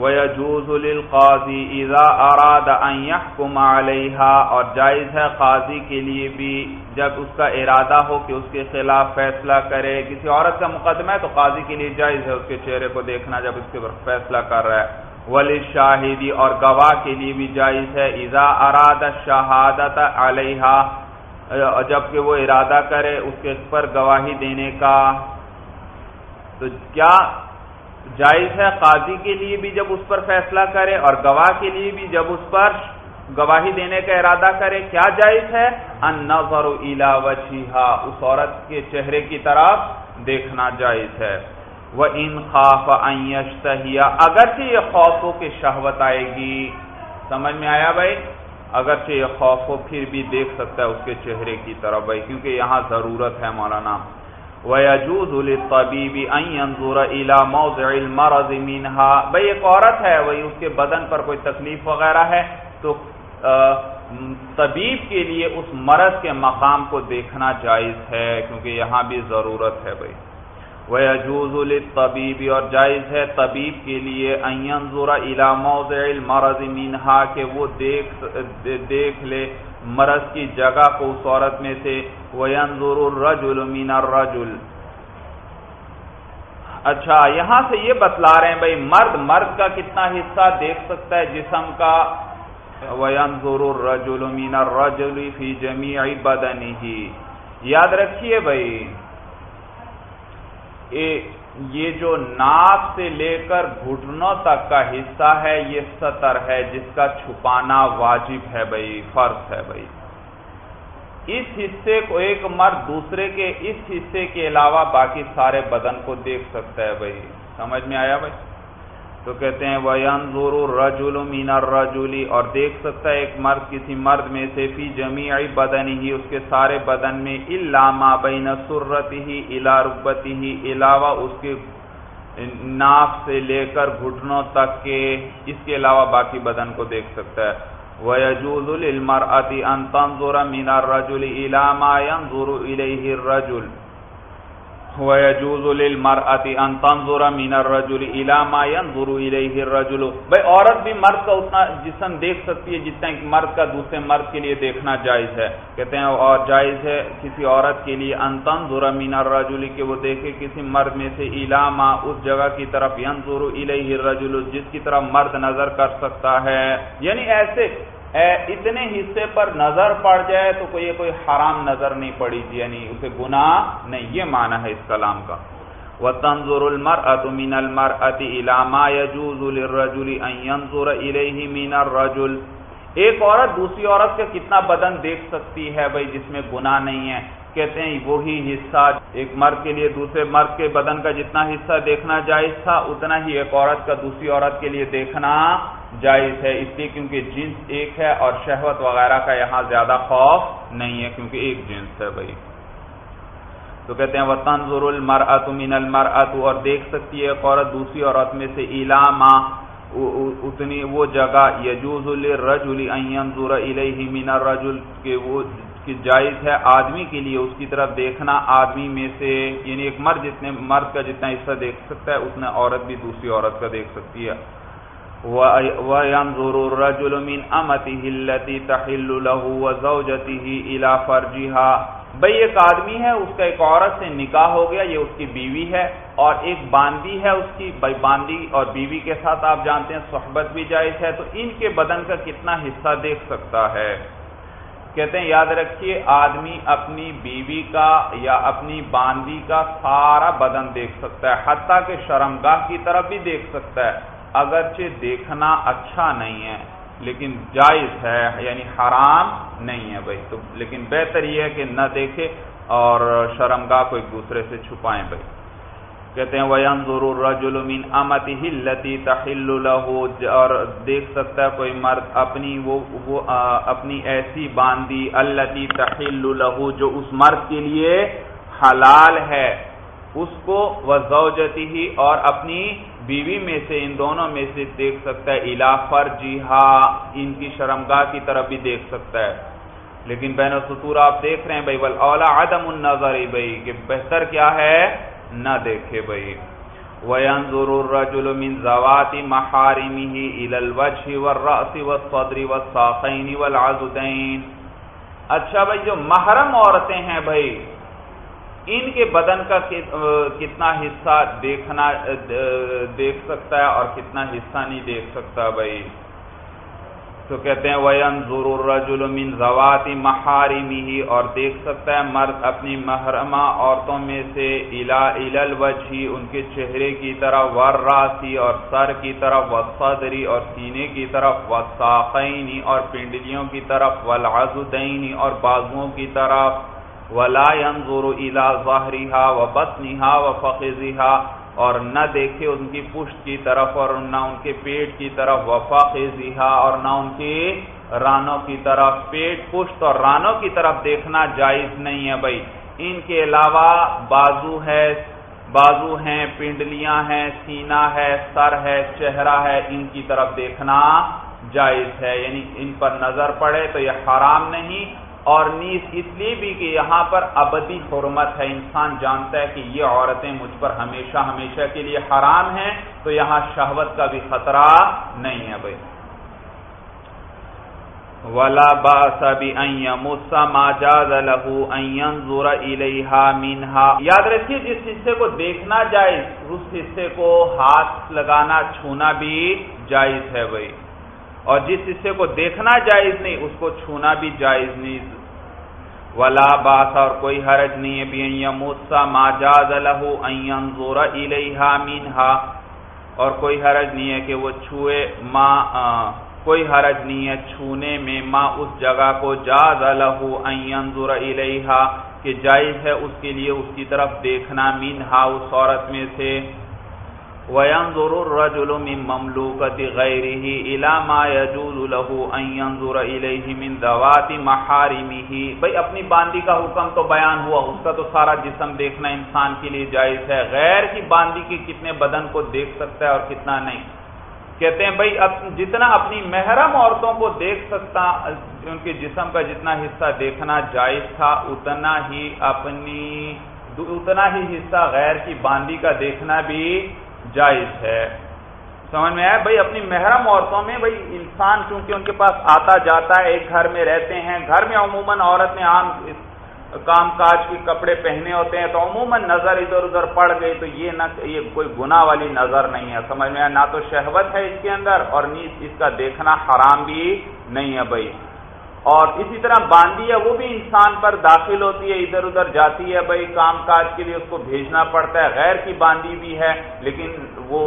وَيَجُوزُ لِلْقَاضِي إِذَا أَرَادَ أَن يَحْكُمَ عَلَيْهَا اور جائز ہے قاضی کے لیے بھی جب اس کا ارادہ ہو کہ اس کے خلاف فیصلہ کرے، کسی عورت کا مقدمہ ہے تو قاضی کے لیے جائز ہے اس کے چہرے کو دیکھنا جب اس کے فیصلہ کر رہا ہے۔ ولی شاہدی اور گواہ کے لیے بھی جائز ہے اذا اراد شہادت علیہا جبکہ وہ ارادہ کرے اس کے پر گواہی دینے کا۔ تو کیا جائز ہے قاضی کے لیے بھی جب اس پر فیصلہ کرے اور گواہ کے لیے بھی جب اس پر گواہی دینے کا ارادہ کرے، کیا جائز ہے؟ ان اس عورت کے چہرے کی طرف دیکھنا جائز ہے۔ وہ ان خاف یشتہیا اگرچہ یہ خوف ہو کہ شہوت آئے گی۔ سمجھ میں آیا بھائی؟ اگرچہ یہ خوف ہو، پھر بھی دیکھ سکتا ہے اس کے چہرے کی طرف بھائی، کیونکہ یہاں ضرورت ہے مولانا۔ وَيَجُوزُ لِلطَّبِيبِ أَن يَنظُرَ إِلَى مَوْضِعِ الْمَرَضِ مِنْهَا بھئی ایک عورت ہے وہی اس کے بدن پر کوئی تکلیف وغیرہ ہے تو طبیب کے لیے اس مرض کے مقام کو دیکھنا جائز ہے کیونکہ یہاں بھی ضرورت ہے بھئی۔ وَيَجُوزُ لِلطَّبِيبِ اور جائز ہے طبیب کے لیے أَن يَنظُرَ إِلَى مَوْضِعِ الْمَرَضِ مِنْهَا کہ وہ دیکھ, دیکھ لے۔ مرض کی جگہ کو اس عورت میں سے وَيَنظُرُ الرَّجُلُ مِنَ الرَّجُلِ۔ اچھا یہاں سے یہ بتلا رہے ہیں بھائی، مرد مرد کا کتنا حصہ دیکھ سکتا ہے جسم کا؟ وَيَنظُرُ الرَّجُلُ مِنَ الرَّجُلِ فِي جَمِيعِ بَدَنِهِ۔ یاد رکھیے بھائی یہ جو ناک سے لے کر گھٹنوں تک کا حصہ ہے، یہ سطر ہے جس کا چھپانا واجب ہے بھائی، فرض ہے بھائی۔ اس حصے کو ایک مرد دوسرے کے، اس حصے کے علاوہ باقی سارے بدن کو دیکھ سکتا ہے بھائی۔ سمجھ میں آیا بھائی؟ تو کہتے ہیں، وَيَنظُرُ الرَّجُلُ مِنَ الرَّجُلِ۔ اور دیکھ سکتا ہے، ایک مرد، کسی مرد میں سے فی جمیعی بدنی ہی اس کے سارے بدن میں اِلَّا بَيْنَ سُرَّتِهِ إِلَى رُبَّتِهِ علاوہ اس کے ناف سے لے کر گھٹنوں تک کے، اس کے علاوہ باقی بدن کو دیکھ سکتا ہے۔ وَيَجُوزُ لِلْمَرْأَةِ أَن تَنظُرَ مِنَ الرَّجُلِ إِلَى مَا يَنظُرُ إِلَيْهِ الرَّجُلِ۔ وَيَجُوزُ لِلْمَرْأَةِ أَن تَنظُرَ مِنَ الرَّجُلِ إِلَى مَا يَنظُرُ إِلَيْهِ الرَّجُلُ. بھئی عورت بھی مرد کا اتنا جسم دیکھ سکتی ہے جتنا ایک مرد کا دوسرے مرد کے لیے دیکھنا جائز ہے۔ کہتے ہیں، اور جائز ہے کسی عورت کے لیے أَن تَنظُرَ مِنَ الرَّجُلِ کہ وہ دیکھے کسی مرد میں سے إِلَى مَا، اس جگہ کی طرف يَنظُرُ إِلَيْهِ الرَّجُلُ، جس کی طرف مرد نظر کر سکتا ہے۔ یعنی ایسے اتنے حصے پر نظر پڑ جائے تو کوئی کوئی حرام نظر نہیں پڑی جی، یعنی اسے گناہ نہیں، یہ معنی ہے اس کلام کا۔ وَتَنظُرُ الْمَرْأَةُ مِنَ الْمَرْأَةِ إِلَى مَا يَجُوزُ لِلرَّجُلِ أَن يَنظُرَ إِلَيْهِ مِنَ الرَّجُلِ۔ ایک عورت دوسری عورت کا کتنا بدن دیکھ سکتی ہے بھائی جس میں گناہ نہیں ہے۔ کہتے ہیں وہی حصہ، ایک مرد کے لیے دوسرے مرد کے بدن کا جتنا حصہ دیکھنا جائز تھا، اتنا ہی ایک عورت کا دوسری عورت کے لیے دیکھنا جائز ہے، اس لیے کیونکہ جنس ایک ہے اور شہوت وغیرہ کا یہاں زیادہ خوف نہیں ہے کیونکہ ایک جنس ہے بھائی۔ تو کہتے ہیں وطن ضرور المرأت من المرأت اور دیکھ سکتی ہے ایک عورت دوسری عورت میں سے علامہ اتنی وہ جگہ یجوز الرجل ان ينظر الیہ من الرجل، کہ وہ، کہ جائز ہے آدمی کے لیے اس کی طرف دیکھنا، آدمی میں سے یعنی ایک مرد جتنے، مرد کا جتنا حصہ دیکھ سکتا ہے، اتنا عورت بھی دوسری عورت کا دیکھ سکتی ہے۔ وَيَنظُرُ الرَّجُلُ مِنْ أَمَتِهِ الَّتِي تَحِلُّ لَهُ وَزَوْجَتِهِ إِلَى فَرْجِهَا۔ بھئی ایک آدمی ہے، اس کا ایک عورت سے نکاح ہو گیا، یہ اس کی بیوی ہے اور ایک باندی ہے اس کی۔ بھئی باندی اور بیوی کے ساتھ آپ جانتے ہیں، صحبت بھی جائز ہے، تو ان کے بدن کا کتنا حصہ دیکھ سکتا ہے۔ کہتے ہیں، یاد رکھیے، آدمی اپنی بیوی کا یا اپنی باندی کا سارا بدن دیکھ سکتا ہے، حتیٰ کہ شرمگاہ کی طرف بھی دیکھ سکتا ہے۔ اگرچہ دیکھنا اچھا نہیں ہے لیکن جائز ہے یعنی حرام نہیں ہے بھائی۔ تو لیکن بہتر یہ ہے کہ نہ دیکھے اور شرمگاہ کو ایک دوسرے سے چھپائیں بھائی۔ کہتے ہیں وَيَنظُرُ الرَّجُلُ مِنْ أَمَتِهِ الَّتِي تَحِلُّ اور دیکھ سکتا ہے کوئی مرد اپنی وہ, وہ اپنی ایسی باندی الَّتِي تَحِلُّ لَهُ جو اس مرد کے لیے حلال ہے۔ اس کو وَزَوْجَتِهِ اور اپنی بیوی میں سے ان دونوں میں سے دیکھ سکتا ہے اِلَى فَرْجِهَا ان کی شرمگاہ کی طرف بھی دیکھ سکتا ہے۔ لیکن بین و سطور آپ دیکھ رہے ہیں بھائی وَالْأَوْلَى عَدَمُ النَّظَرِ بھائی، کہ بہتر کیا ہے؟ نہ دیکھے بھائی۔ وَيَنظُرُ الرَّجُلُ مِنْ زَوَاتِ مَحَارِمِهِ إِلَى الْوَجْهِ وَالرَّأْسِ وَالصَّدْرِ وَالسَّاقَيْنِ وَالْعَزُدَيْنِ۔ اچھا بھائی، جو محرم عورتیں ہیں بھائی ان کے بدن کا کتنا حصہ دیکھنا دیکھ سکتا ہے اور کتنا حصہ نہیں دیکھ سکتا بھائی۔ تو کہتے ہیں، وَيَنظُرُ الرَّجُلُ مِنْ زَوَاتِ مَحَارِمِهِ اور دیکھ سکتا ہے مرد اپنی محرمہ عورتوں میں سے إِلَى الْوَجْهِ، ان کے چہرے کی طرف وَالرَّاسِ اور سر کی طرف وَالصَّدْرِ اور سینے کی طرف، وَالسَّاقَيْنِ اور پنڈلیوں کی طرف، وَالْعَزُدَيْنِ اور بازووں کی طرف۔ وَلَا يَنظُرُ إِلَى ظَهْرِهَا وَبَطْنِهَا وَفَقِذِهَا اور نہ دیکھے ان کی پشت کی طرف اور نہ ان کے پیٹ کی طرف وفاق اور نہ ان کی رانوں کی طرف پیٹ پشت اور رانوں کی طرف دیکھنا جائز نہیں ہے بھائی۔ ان کے علاوہ بازو ہے، بازو ہیں، پنڈلیاں ہیں، سینہ ہے، سر ہے، چہرہ ہے، ان کی طرف دیکھنا جائز ہے۔ یعنی ان پر نظر پڑے تو یہ حرام نہیں۔ اور نیز اس لیے بھی کہ یہاں پر ابدی حرمت ہے۔ انسان جانتا ہے کہ یہ عورتیں مجھ پر ہمیشہ ہمیشہ کے لیے حرام ہیں، تو یہاں شہوت کا بھی خطرہ نہیں ہے بھائی۔ ولا باس ما جاز یاد رکھیے، جس حصے کو دیکھنا جائز، اس حصے کو ہاتھ لگانا، چھونا بھی جائز ہے بھائی۔ اور جس حصے کو دیکھنا جائز نہیں، اس کو چھونا بھی جائز نہیں۔ ولا باس اور کوئی حرج نہیں ہے۔ بھی ما جاز له ان اور کوئی حرج نہیں ہے کہ وہ چھوئے ما کوئی حرج نہیں ہے چھونے میں ماں اس جگہ کو۔ جاز ينظر الیہا کہ جائز ہے اس کے لیے اس کی طرف دیکھنا۔ منہا اس عورت میں سے۔ وَيَنظُرُ الرَّجُلُ مِن مَمْلُوكَةِ غَيْرِهِ إِلَى مَا يَجُوزُ لَهُ أَن يَنظُرَ إِلَيْهِ مِن ذَوَاتِ مَحَارِمِهِ بھئی اپنی باندی کا حکم تو بیان ہوا، اس کا تو سارا جسم دیکھنا انسان کے لیے جائز ہے۔ غیر کی باندی کے کتنے بدن کو دیکھ سکتا ہے اور کتنا نہیں۔ کہتے ہیں بھائی جتنا اپنی محرم عورتوں کو دیکھ سکتا، ان کے جسم کا جتنا حصہ دیکھنا جائز تھا، اتنا ہی اپنی اتنا ہی حصہ غیر کی باندی کا دیکھنا بھی جائز ہے۔ سمجھ میں آئے بھائی، اپنی محرم عورتوں میں بھائی، انسان چونکہ ان کے پاس آتا جاتا ہے، ایک گھر میں رہتے ہیں، گھر میں عموماً عورت نے عام کام کاج کے کپڑے پہنے ہوتے ہیں، تو عموماً نظر ادھر ادھر پڑ گئی، تو یہ نہ یہ کوئی گناہ والی نظر نہیں ہے، سمجھ میں نہ تو شہوت ہے اس کے اندر، اور نیز اس کا دیکھنا حرام بھی نہیں ہے بھائی۔ اور اسی طرح باندی ہے، وہ بھی انسان پر داخل ہوتی ہے، ادھر ادھر جاتی ہے، بھائی کام کاج کے لیے اس کو بھیجنا پڑتا ہے۔ غیر کی باندی بھی ہے، لیکن وہ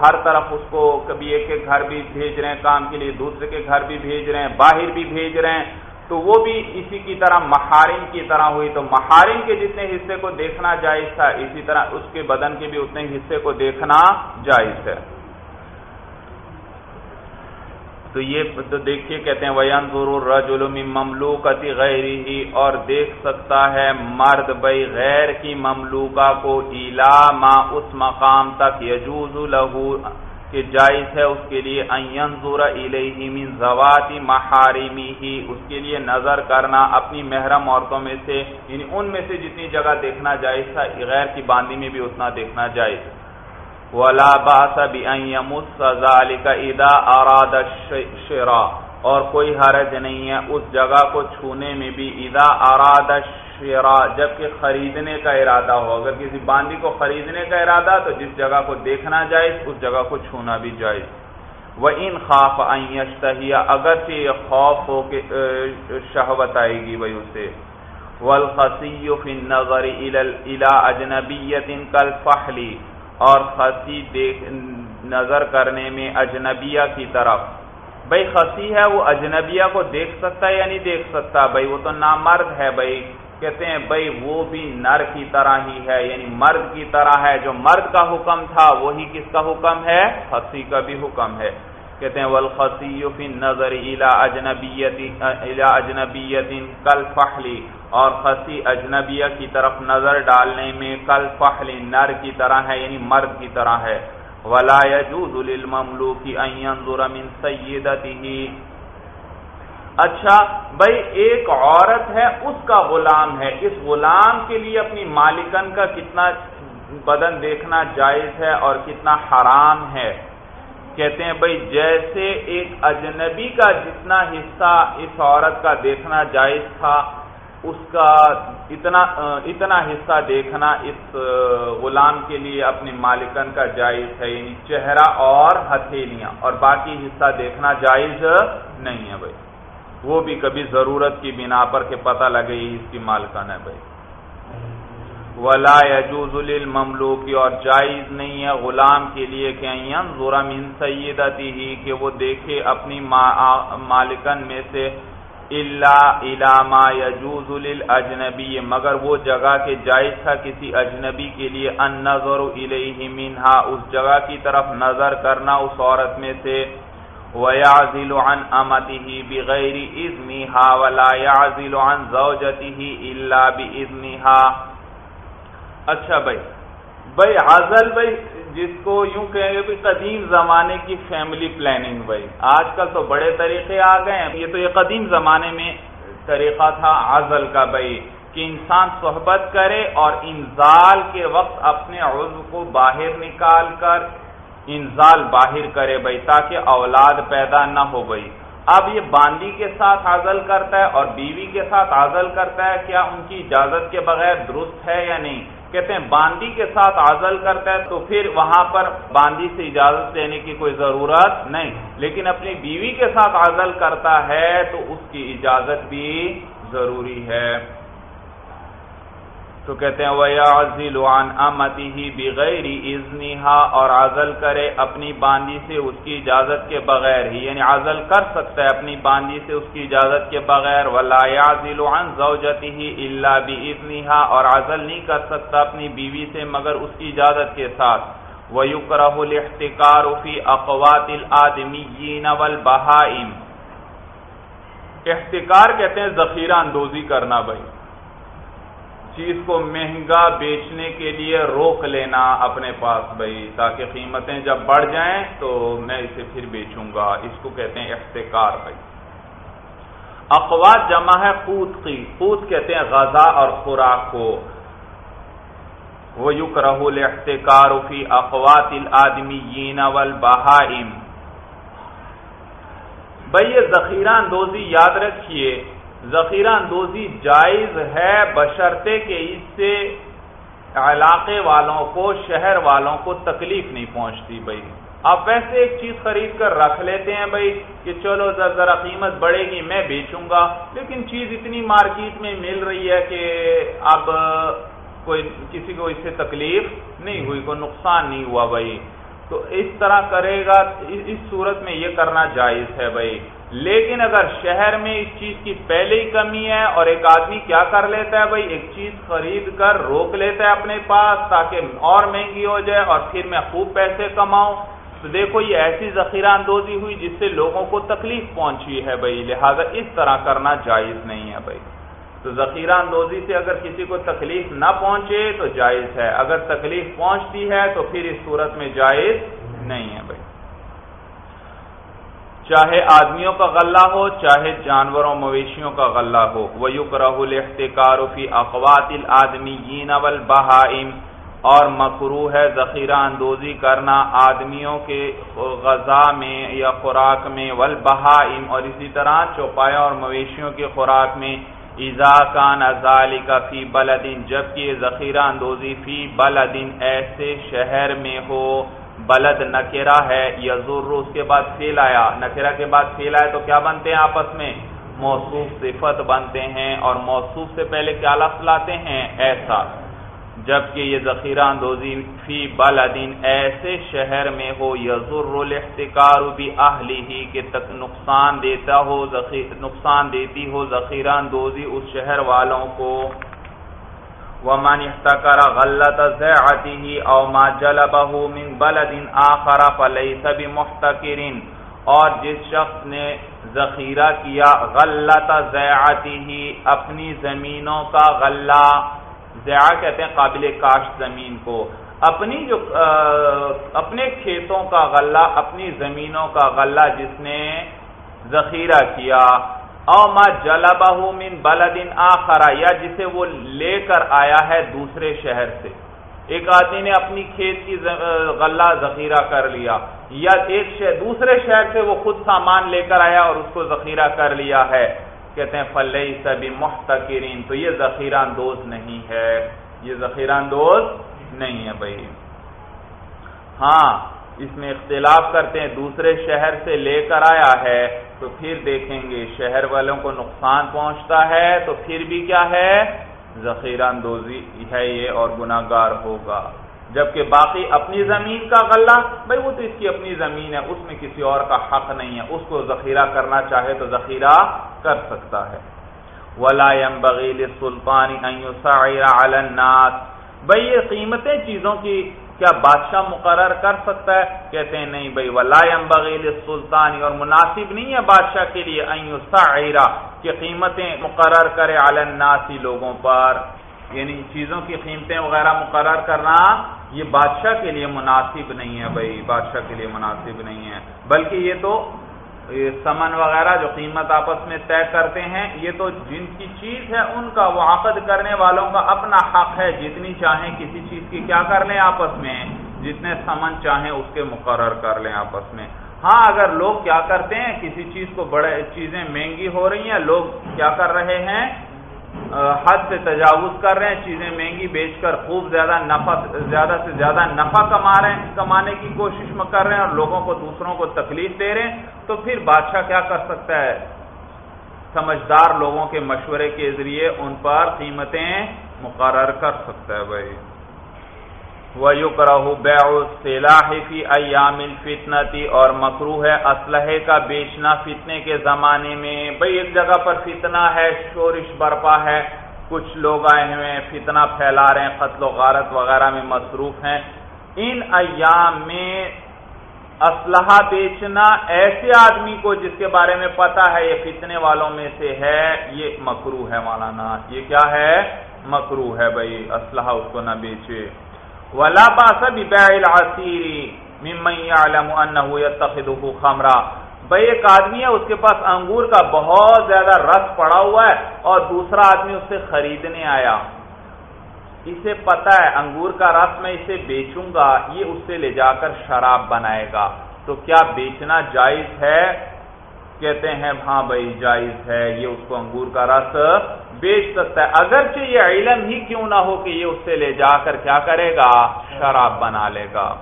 ہر طرف اس کو کبھی ایک ایک گھر بھی بھیج رہے ہیں، کام کے لیے دوسرے کے گھر بھی بھیج رہے ہیں، باہر بھی بھیج رہے ہیں۔ تو وہ بھی اسی کی طرح محارم کی طرح ہوئی۔ تو محارم کے جتنے حصے کو دیکھنا جائز تھا، اسی طرح اس کے بدن کے بھی اتنے حصے کو دیکھنا جائز ہے۔ تو یہ تو دیکھیے کہتے ہیں ویان ضرور رج مملوکتی غیر ہی اور دیکھ سکتا ہے مرد بھائی غیر کی مملوکہ کو الا ما اس مقام تک یجوز لہو کہ جائز ہے اس کے لیے الیہ من زواتی محارمی ہی اس کے لیے نظر کرنا اپنی محرم عورتوں میں سے یعنی ان میں سے جتنی جگہ دیکھنا جائز تھا، غیر کی باندی میں بھی اتنا دیکھنا جائز۔ ولا باس بأن يمس ذلك اذا اراد الشراء اور کوئی حرج نہیں ہے اس جگہ کو چھونے میں بھی اذا اراد جبکہ خریدنے کا ارادہ ہو۔ اگر کسی باندی کو خریدنے کا ارادہ تو جس جگہ کو دیکھنا جائز، اس جگہ کو چھونا بھی جائز۔ وہ ان خوف آئیشتہیا اگرچہ یہ خوف ہو کہ شہوت آئے گی بھائی اسے والخسی فی النظر الى اجنبیت کل فحلی اور خسی دیکھ نظر کرنے میں اجنبیہ کی طرف۔ بھائی خسی ہے وہ اجنبیہ کو دیکھ سکتا ہے یا نہیں دیکھ سکتا؟ بھائی وہ تو نامرد ہے بھائی کہتے ہیں بھائی وہ بھی نر کی طرح ہی ہے یعنی مرد کی طرح ہے۔ جو مرد کا حکم تھا، وہی کس کا حکم ہے؟ خسی کا بھی حکم ہے۔ کہتے ہیں والخسی فی نظر اجنبیت کل فحلی اور خسی اجنبیہ کی طرف نظر ڈالنے میں کل فحلی نر کی طرح ہے یعنی مرد کی طرح ہے. ولا يجوز للمملوك ان ينظر من سيدته۔ اچھا بھائی ایک عورت ہے، اس کا غلام ہے۔ اس غلام کے لیے اپنی مالکن کا کتنا بدن دیکھنا جائز ہے اور کتنا حرام ہے؟ کہتے ہیں بھائی جیسے ایک اجنبی کا جتنا حصہ اس عورت کا دیکھنا جائز تھا، اس کا اتنا اتنا حصہ دیکھنا اس غلام کے لیے اپنی مالکن کا جائز ہے یعنی چہرہ اور ہتھیلیاں، اور باقی حصہ دیکھنا جائز نہیں ہے بھائی۔ وہ بھی کبھی ضرورت کی بنا پر کہ پتہ لگے اس کی مالکن ہے بھائی۔ ولا يجوز للمملوک اور جائز نہیں ہے غلام کے لیے کہ ينظر من سیدته کہ وہ دیکھے اپنی مالکن میں سے الا الى ما يجوز للاجنبی مگر وہ جگہ کے جائز تھا کسی اجنبی کے لیے ان نظر الیہ منها، اس جگہ کی طرف نظر کرنا اس عورت میں سے۔ وَيَعْزِلُ عَنْ أَمَتِهِ بِغَيْرِ إِذْنِهَا وَلَا يَعْزِلُ عَنْ زَوْجَتِهِ إِلَّا بِإِذْنِهَا۔ اچھا بھائی بھائی عزل بھائی، جس کو یوں کہیں گے قدیم زمانے کی فیملی پلاننگ بھائی۔ آج کل تو بڑے طریقے آ گئے ہیں۔ یہ تو یہ قدیم زمانے میں طریقہ تھا عزل کا بھائی، کہ انسان صحبت کرے اور انزال کے وقت اپنے عضو کو باہر نکال کر انزال باہر کرے بھائی، تاکہ اولاد پیدا نہ ہو گئی اب یہ باندی کے ساتھ عزل کرتا ہے اور بیوی کے ساتھ عزل کرتا ہے، کیا ان کی اجازت کے بغیر درست ہے یا نہیں؟ کہتے ہیں باندی کے ساتھ عزل کرتا ہے تو پھر وہاں پر باندی سے اجازت لینے کی کوئی ضرورت نہیں۔ لیکن اپنی بیوی کے ساتھ عزل کرتا ہے تو اس کی اجازت بھی ضروری ہے۔ تو کہتے ہیں، وَيَعْزِلُ امتی ہی بغیر اِذْنِهَا اور عزل کرے اپنی باندی سے اس کی اجازت کے بغیر ہی۔ یعنی عزل کر سکتا ہے اپنی باندی سے اس کی اجازت کے بغیر۔ وَلَا يَعْزِلُ عَنْ زَوْجَتِهِ إِلَّا بِإِذْنِهَا اور عزل نہیں کر سکتا اپنی بیوی سے مگر اس کی اجازت کے ساتھ۔ وَيُكْرَهُ الْإِحْتِكَارُ فِي أَقْوَاتِ الْآدْمِيِّينَ وَالْبَهَائِمِ۔ احتکار کہتے ہیں ذخیرہ اندوزی کرنا بھائی۔ چیز کو مہنگا بیچنے کے لیے روک لینا اپنے پاس بھائی، تاکہ قیمتیں جب بڑھ جائیں تو میں اسے پھر بیچوں گا۔ اس کو کہتے ہیں اختکار بھائی۔ اقوات جمع ہے قوت کی۔ قوت کہتے ہیں غذا اور خوراک کو۔ وہ یوک رحول اختکار فی اقوات العدمی والبہائم بھائی، یہ ذخیرہ اندوزی یاد رکھیے۔ ذخیرہ اندوزی جائز ہے بشرطے کہ اس سے علاقے والوں کو، شہر والوں کو تکلیف نہیں پہنچتی بھائی۔ آپ ویسے ایک چیز خرید کر رکھ لیتے ہیں بھائی کہ چلو ذرا قیمت بڑھے گی، میں بیچوں گا۔ لیکن چیز اتنی مارکیٹ میں مل رہی ہے کہ اب کوئی، کسی کو اس سے تکلیف نہیں ہوئی، کوئی نقصان نہیں ہوا بھائی۔ تو اس طرح کرے گا، اس صورت میں یہ کرنا جائز ہے بھائی۔ لیکن اگر شہر میں اس چیز کی پہلے ہی کمی ہے اور ایک آدمی کیا کر لیتا ہے بھائی؟ ایک چیز خرید کر روک لیتا ہے اپنے پاس تاکہ اور مہنگی ہو جائے اور پھر میں خوب پیسے کماؤں۔ تو دیکھو، یہ ایسی ذخیرہ اندوزی ہوئی جس سے لوگوں کو تکلیف پہنچی ہے بھائی۔ لہذا اس طرح کرنا جائز نہیں ہے بھائی۔ تو ذخیرہ اندوزی سے اگر کسی کو تکلیف نہ پہنچے تو جائز ہے۔ اگر تکلیف پہنچتی ہے تو پھر اس صورت میں جائز نہیں ہے بھائی۔ چاہے آدمیوں کا غلہ ہو، چاہے جانوروں، مویشیوں کا غلہ ہو۔ وہ الاحتکار فی اقوات العدمی والبہائم اور مکرو ہے ذخیرہ اندوزی کرنا آدمیوں کے غذا میں یا خوراک میں۔ والبہائم اور اسی طرح چوپایا اور مویشیوں کی خوراک میں۔ ایزا کان ازالی کا فی بلدن جبکہ ذخیرہ اندوزی فی بلدن ایسے شہر میں ہو۔ بلد نکیرا ہے یزور اس کے بعد فیل آیا۔ نکیرا کے بعد فیل آیا تو کیا بنتے ہیں آپس میں؟ موصوف صفت بنتے ہیں اور موصوف سے پہلے کیا لفظ لاتے ہیں؟ ایسا۔ جبکہ یہ ذخیرہ اندوزی فی بلدین، ایسے شہر میں ہو، یزر الاحتکار بھی اہلی ہی کہ تک نقصان دیتا ہو نقصان دیتی ہو، ذخیرہ اندوزی اس شہر والوں کو۔ ومن احتکر غلط زیعته او ما جلبه من بلد آخر فلیس بمحتکرین اور جس شخص نے ذخیرہ کیا غلط زیعته اپنی زمینوں کا غلہ زیع کہتے ہیں قابل کاشت زمین کو، اپنی جو اپنے کھیتوں کا غلہ، اپنی زمینوں کا غلہ جس نے ذخیرہ کیا او ما جلبہ من بلدن آخرا یا جسے وہ لے کر آیا ہے دوسرے شہر سے۔ ایک آدمی نے اپنی کھیت کی غلہ ذخیرہ کر لیا، یا ایک شہر، دوسرے شہر سے وہ خود سامان لے کر آیا اور اس کو ذخیرہ کر لیا ہے۔ کہتے ہیں فلئی سبھی محتکرین تو یہ ذخیرہ اندوز نہیں ہے۔ یہ ذخیرہ اندوز نہیں ہے بھائی۔ ہاں اس میں اختلاف کرتے ہیں، دوسرے شہر سے لے کر آیا ہے، تو پھر دیکھیں گے، شہر والوں کو نقصان پہنچتا ہے، تو پھر بھی کیا ہے؟ ذخیرہ اندوزی ہے یہ اور گناگار ہوگا۔ جبکہ باقی اپنی زمین کا غلہ، بھائی وہ تو اس کی اپنی زمین ہے، اس میں کسی اور کا حق نہیں ہے۔ اس کو ذخیرہ کرنا چاہے تو ذخیرہ کر سکتا ہے۔ ولا بغیل سلطان بھائی یہ قیمتیں چیزوں کی کیا بادشاہ مقرر کر سکتا ہے؟ کہتے ہیں نہیں بھائی ولام بغیل سلطانی اور مناسب نہیں ہے بادشاہ کے لیے کہ قیمتیں مقرر کرے الناسی لوگوں پر۔ یعنی چیزوں کی قیمتیں وغیرہ مقرر کرنا، یہ بادشاہ کے لیے مناسب نہیں ہے بھائی، بادشاہ کے لیے مناسب نہیں ہے۔ بلکہ یہ تو سمن وغیرہ جو قیمت آپس میں طے کرتے ہیں، یہ تو جن کی چیز ہے ان کا وہ عقد کرنے والوں کا اپنا حق ہے۔ جتنی چاہیں کسی چیز کی کیا کر لیں آپس میں، جتنے سمن چاہیں اس کے مقرر کر لیں آپس میں۔ ہاں اگر لوگ کیا کرتے ہیں، کسی چیز کو بڑے چیزیں مہنگی ہو رہی ہیں، لوگ کیا کر رہے ہیں؟ حد سے تجاوز کر رہے ہیں، چیزیں مہنگی بیچ کر خوب زیادہ نفع، زیادہ سے زیادہ نفع کما رہے ہیں، کمانے کی کوشش میں کر رہے ہیں اور لوگوں کو دوسروں کو تکلیف دے رہے ہیں۔ تو پھر بادشاہ کیا کر سکتا ہے؟ سمجھدار لوگوں کے مشورے کے ذریعے ان پر قیمتیں مقرر کر سکتا ہے بھائی۔ وَيُكْرَهُ بَيْعُ السِّلَاحِ فِي أَيَّامِ الْفِتْنَةِ اور مکرو ہے، اسلحے کا بیچنا فتنے کے زمانے میں۔ بھئی ایک جگہ پر فتنہ ہے، شورش برپا ہے۔ کچھ لوگ آئے ہوئے فتنہ پھیلا رہے ہیں، قتل و غارت وغیرہ میں مصروف ہیں۔ ان ایام میں اسلحہ بیچنا ایسے آدمی کو جس کے بارے میں پتا ہے یہ فتنے والوں میں سے ہے، یہ مکرو ہے مولانا۔ یہ کیا ہے؟ مکرو ہے بھائی، اسلحہ اس کو نہ بیچے۔ ولا باس ببيع العصير ممن يعلم انه يتخذه خمرا۔ بھائی، ایک آدمی ہے، اس کے پاس انگور کا بہت زیادہ رس پڑا ہوا ہے اور دوسرا آدمی اس سے خریدنے آیا۔ اسے پتا ہے انگور کا رس میں اسے بیچوں گا، یہ اس سے لے جا کر شراب بنائے گا۔ تو کیا بیچنا جائز ہے؟ کہتے ہیں ہاں بھائی، جائز ہے، یہ اس کو انگور کا رس بیچ سکتا ہے۔ اگرچہ یہ علم ہی کیوں نہ ہو کہ یہ اس سے لے جا کر کیا کرے گا؟ شراب بنا لے گا۔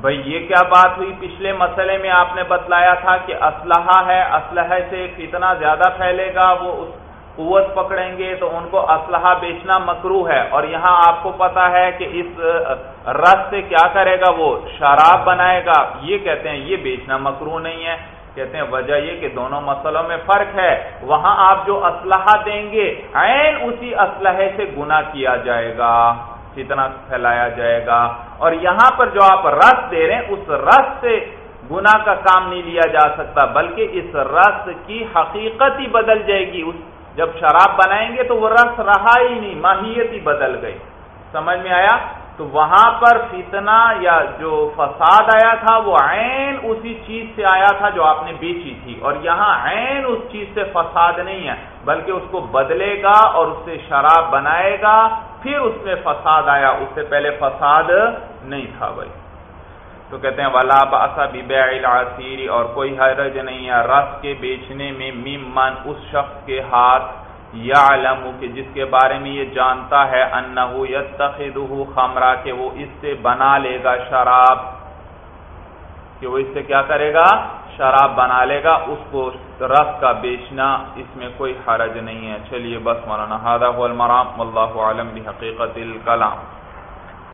بھائی، یہ کیا بات ہوئی؟ پچھلے مسئلے میں آپ نے بتلایا تھا کہ اسلحہ ہے، اسلحے سے اتنا زیادہ پھیلے گا؟ وہ اس قوت پکڑیں گے تو ان کو اسلحہ بیچنا مکرو ہے۔ اور یہاں آپ کو پتا ہے کہ اس رس سے کیا کرے گا وہ؟ شراب بنائے گا۔ یہ کہتے ہیں یہ بیچنا مکرو نہیں ہے۔ کہتے ہیں وجہ یہ کہ دونوں مسئلوں میں فرق ہے۔ وہاں آپ جو اسلحہ دیں گے، عین اسی اسلحے سے گنا کیا جائے گا کتنا پھیلایا جائے گا۔ اور یہاں پر جو آپ رس دے رہے ہیں، اس رس سے گنا کا کام نہیں لیا جا سکتا، بلکہ اس رس کی حقیقت ہی بدل جائے گی۔ اس جب شراب بنائیں گے تو وہ رس رہا ہی نہیں، ماہیت ہی بدل گئی۔ سمجھ میں آیا؟ تو وہاں پر فتنہ یا جو فساد آیا تھا، وہ عین اسی چیز سے آیا تھا جو آپ نے بیچی تھی۔ اور یہاں عین اس چیز سے فساد نہیں ہے، بلکہ اس کو بدلے گا اور اس سے شراب بنائے گا، پھر اس میں فساد آیا۔ اس سے پہلے فساد نہیں تھا بھائی۔ تو کہتے ہیں، ولا باسا العصیر اور کوئی حرج نہیں ہے۔ رس کے بیچنے میں ممن، اس شخص کے ہاتھ یا کہ جس کے بارے میں یہ جانتا ہے، انہو یتخذہ خمرہ، کہ وہ اس سے بنا لے گا شراب۔ کہ وہ اس سے کیا کرے گا؟ شراب بنا لے گا۔ اس کو رس کا بیچنا اس میں کوئی حرج نہیں ہے۔ چلیے بس مولانا المرام اللہ عالم بحقیقت الکلام۔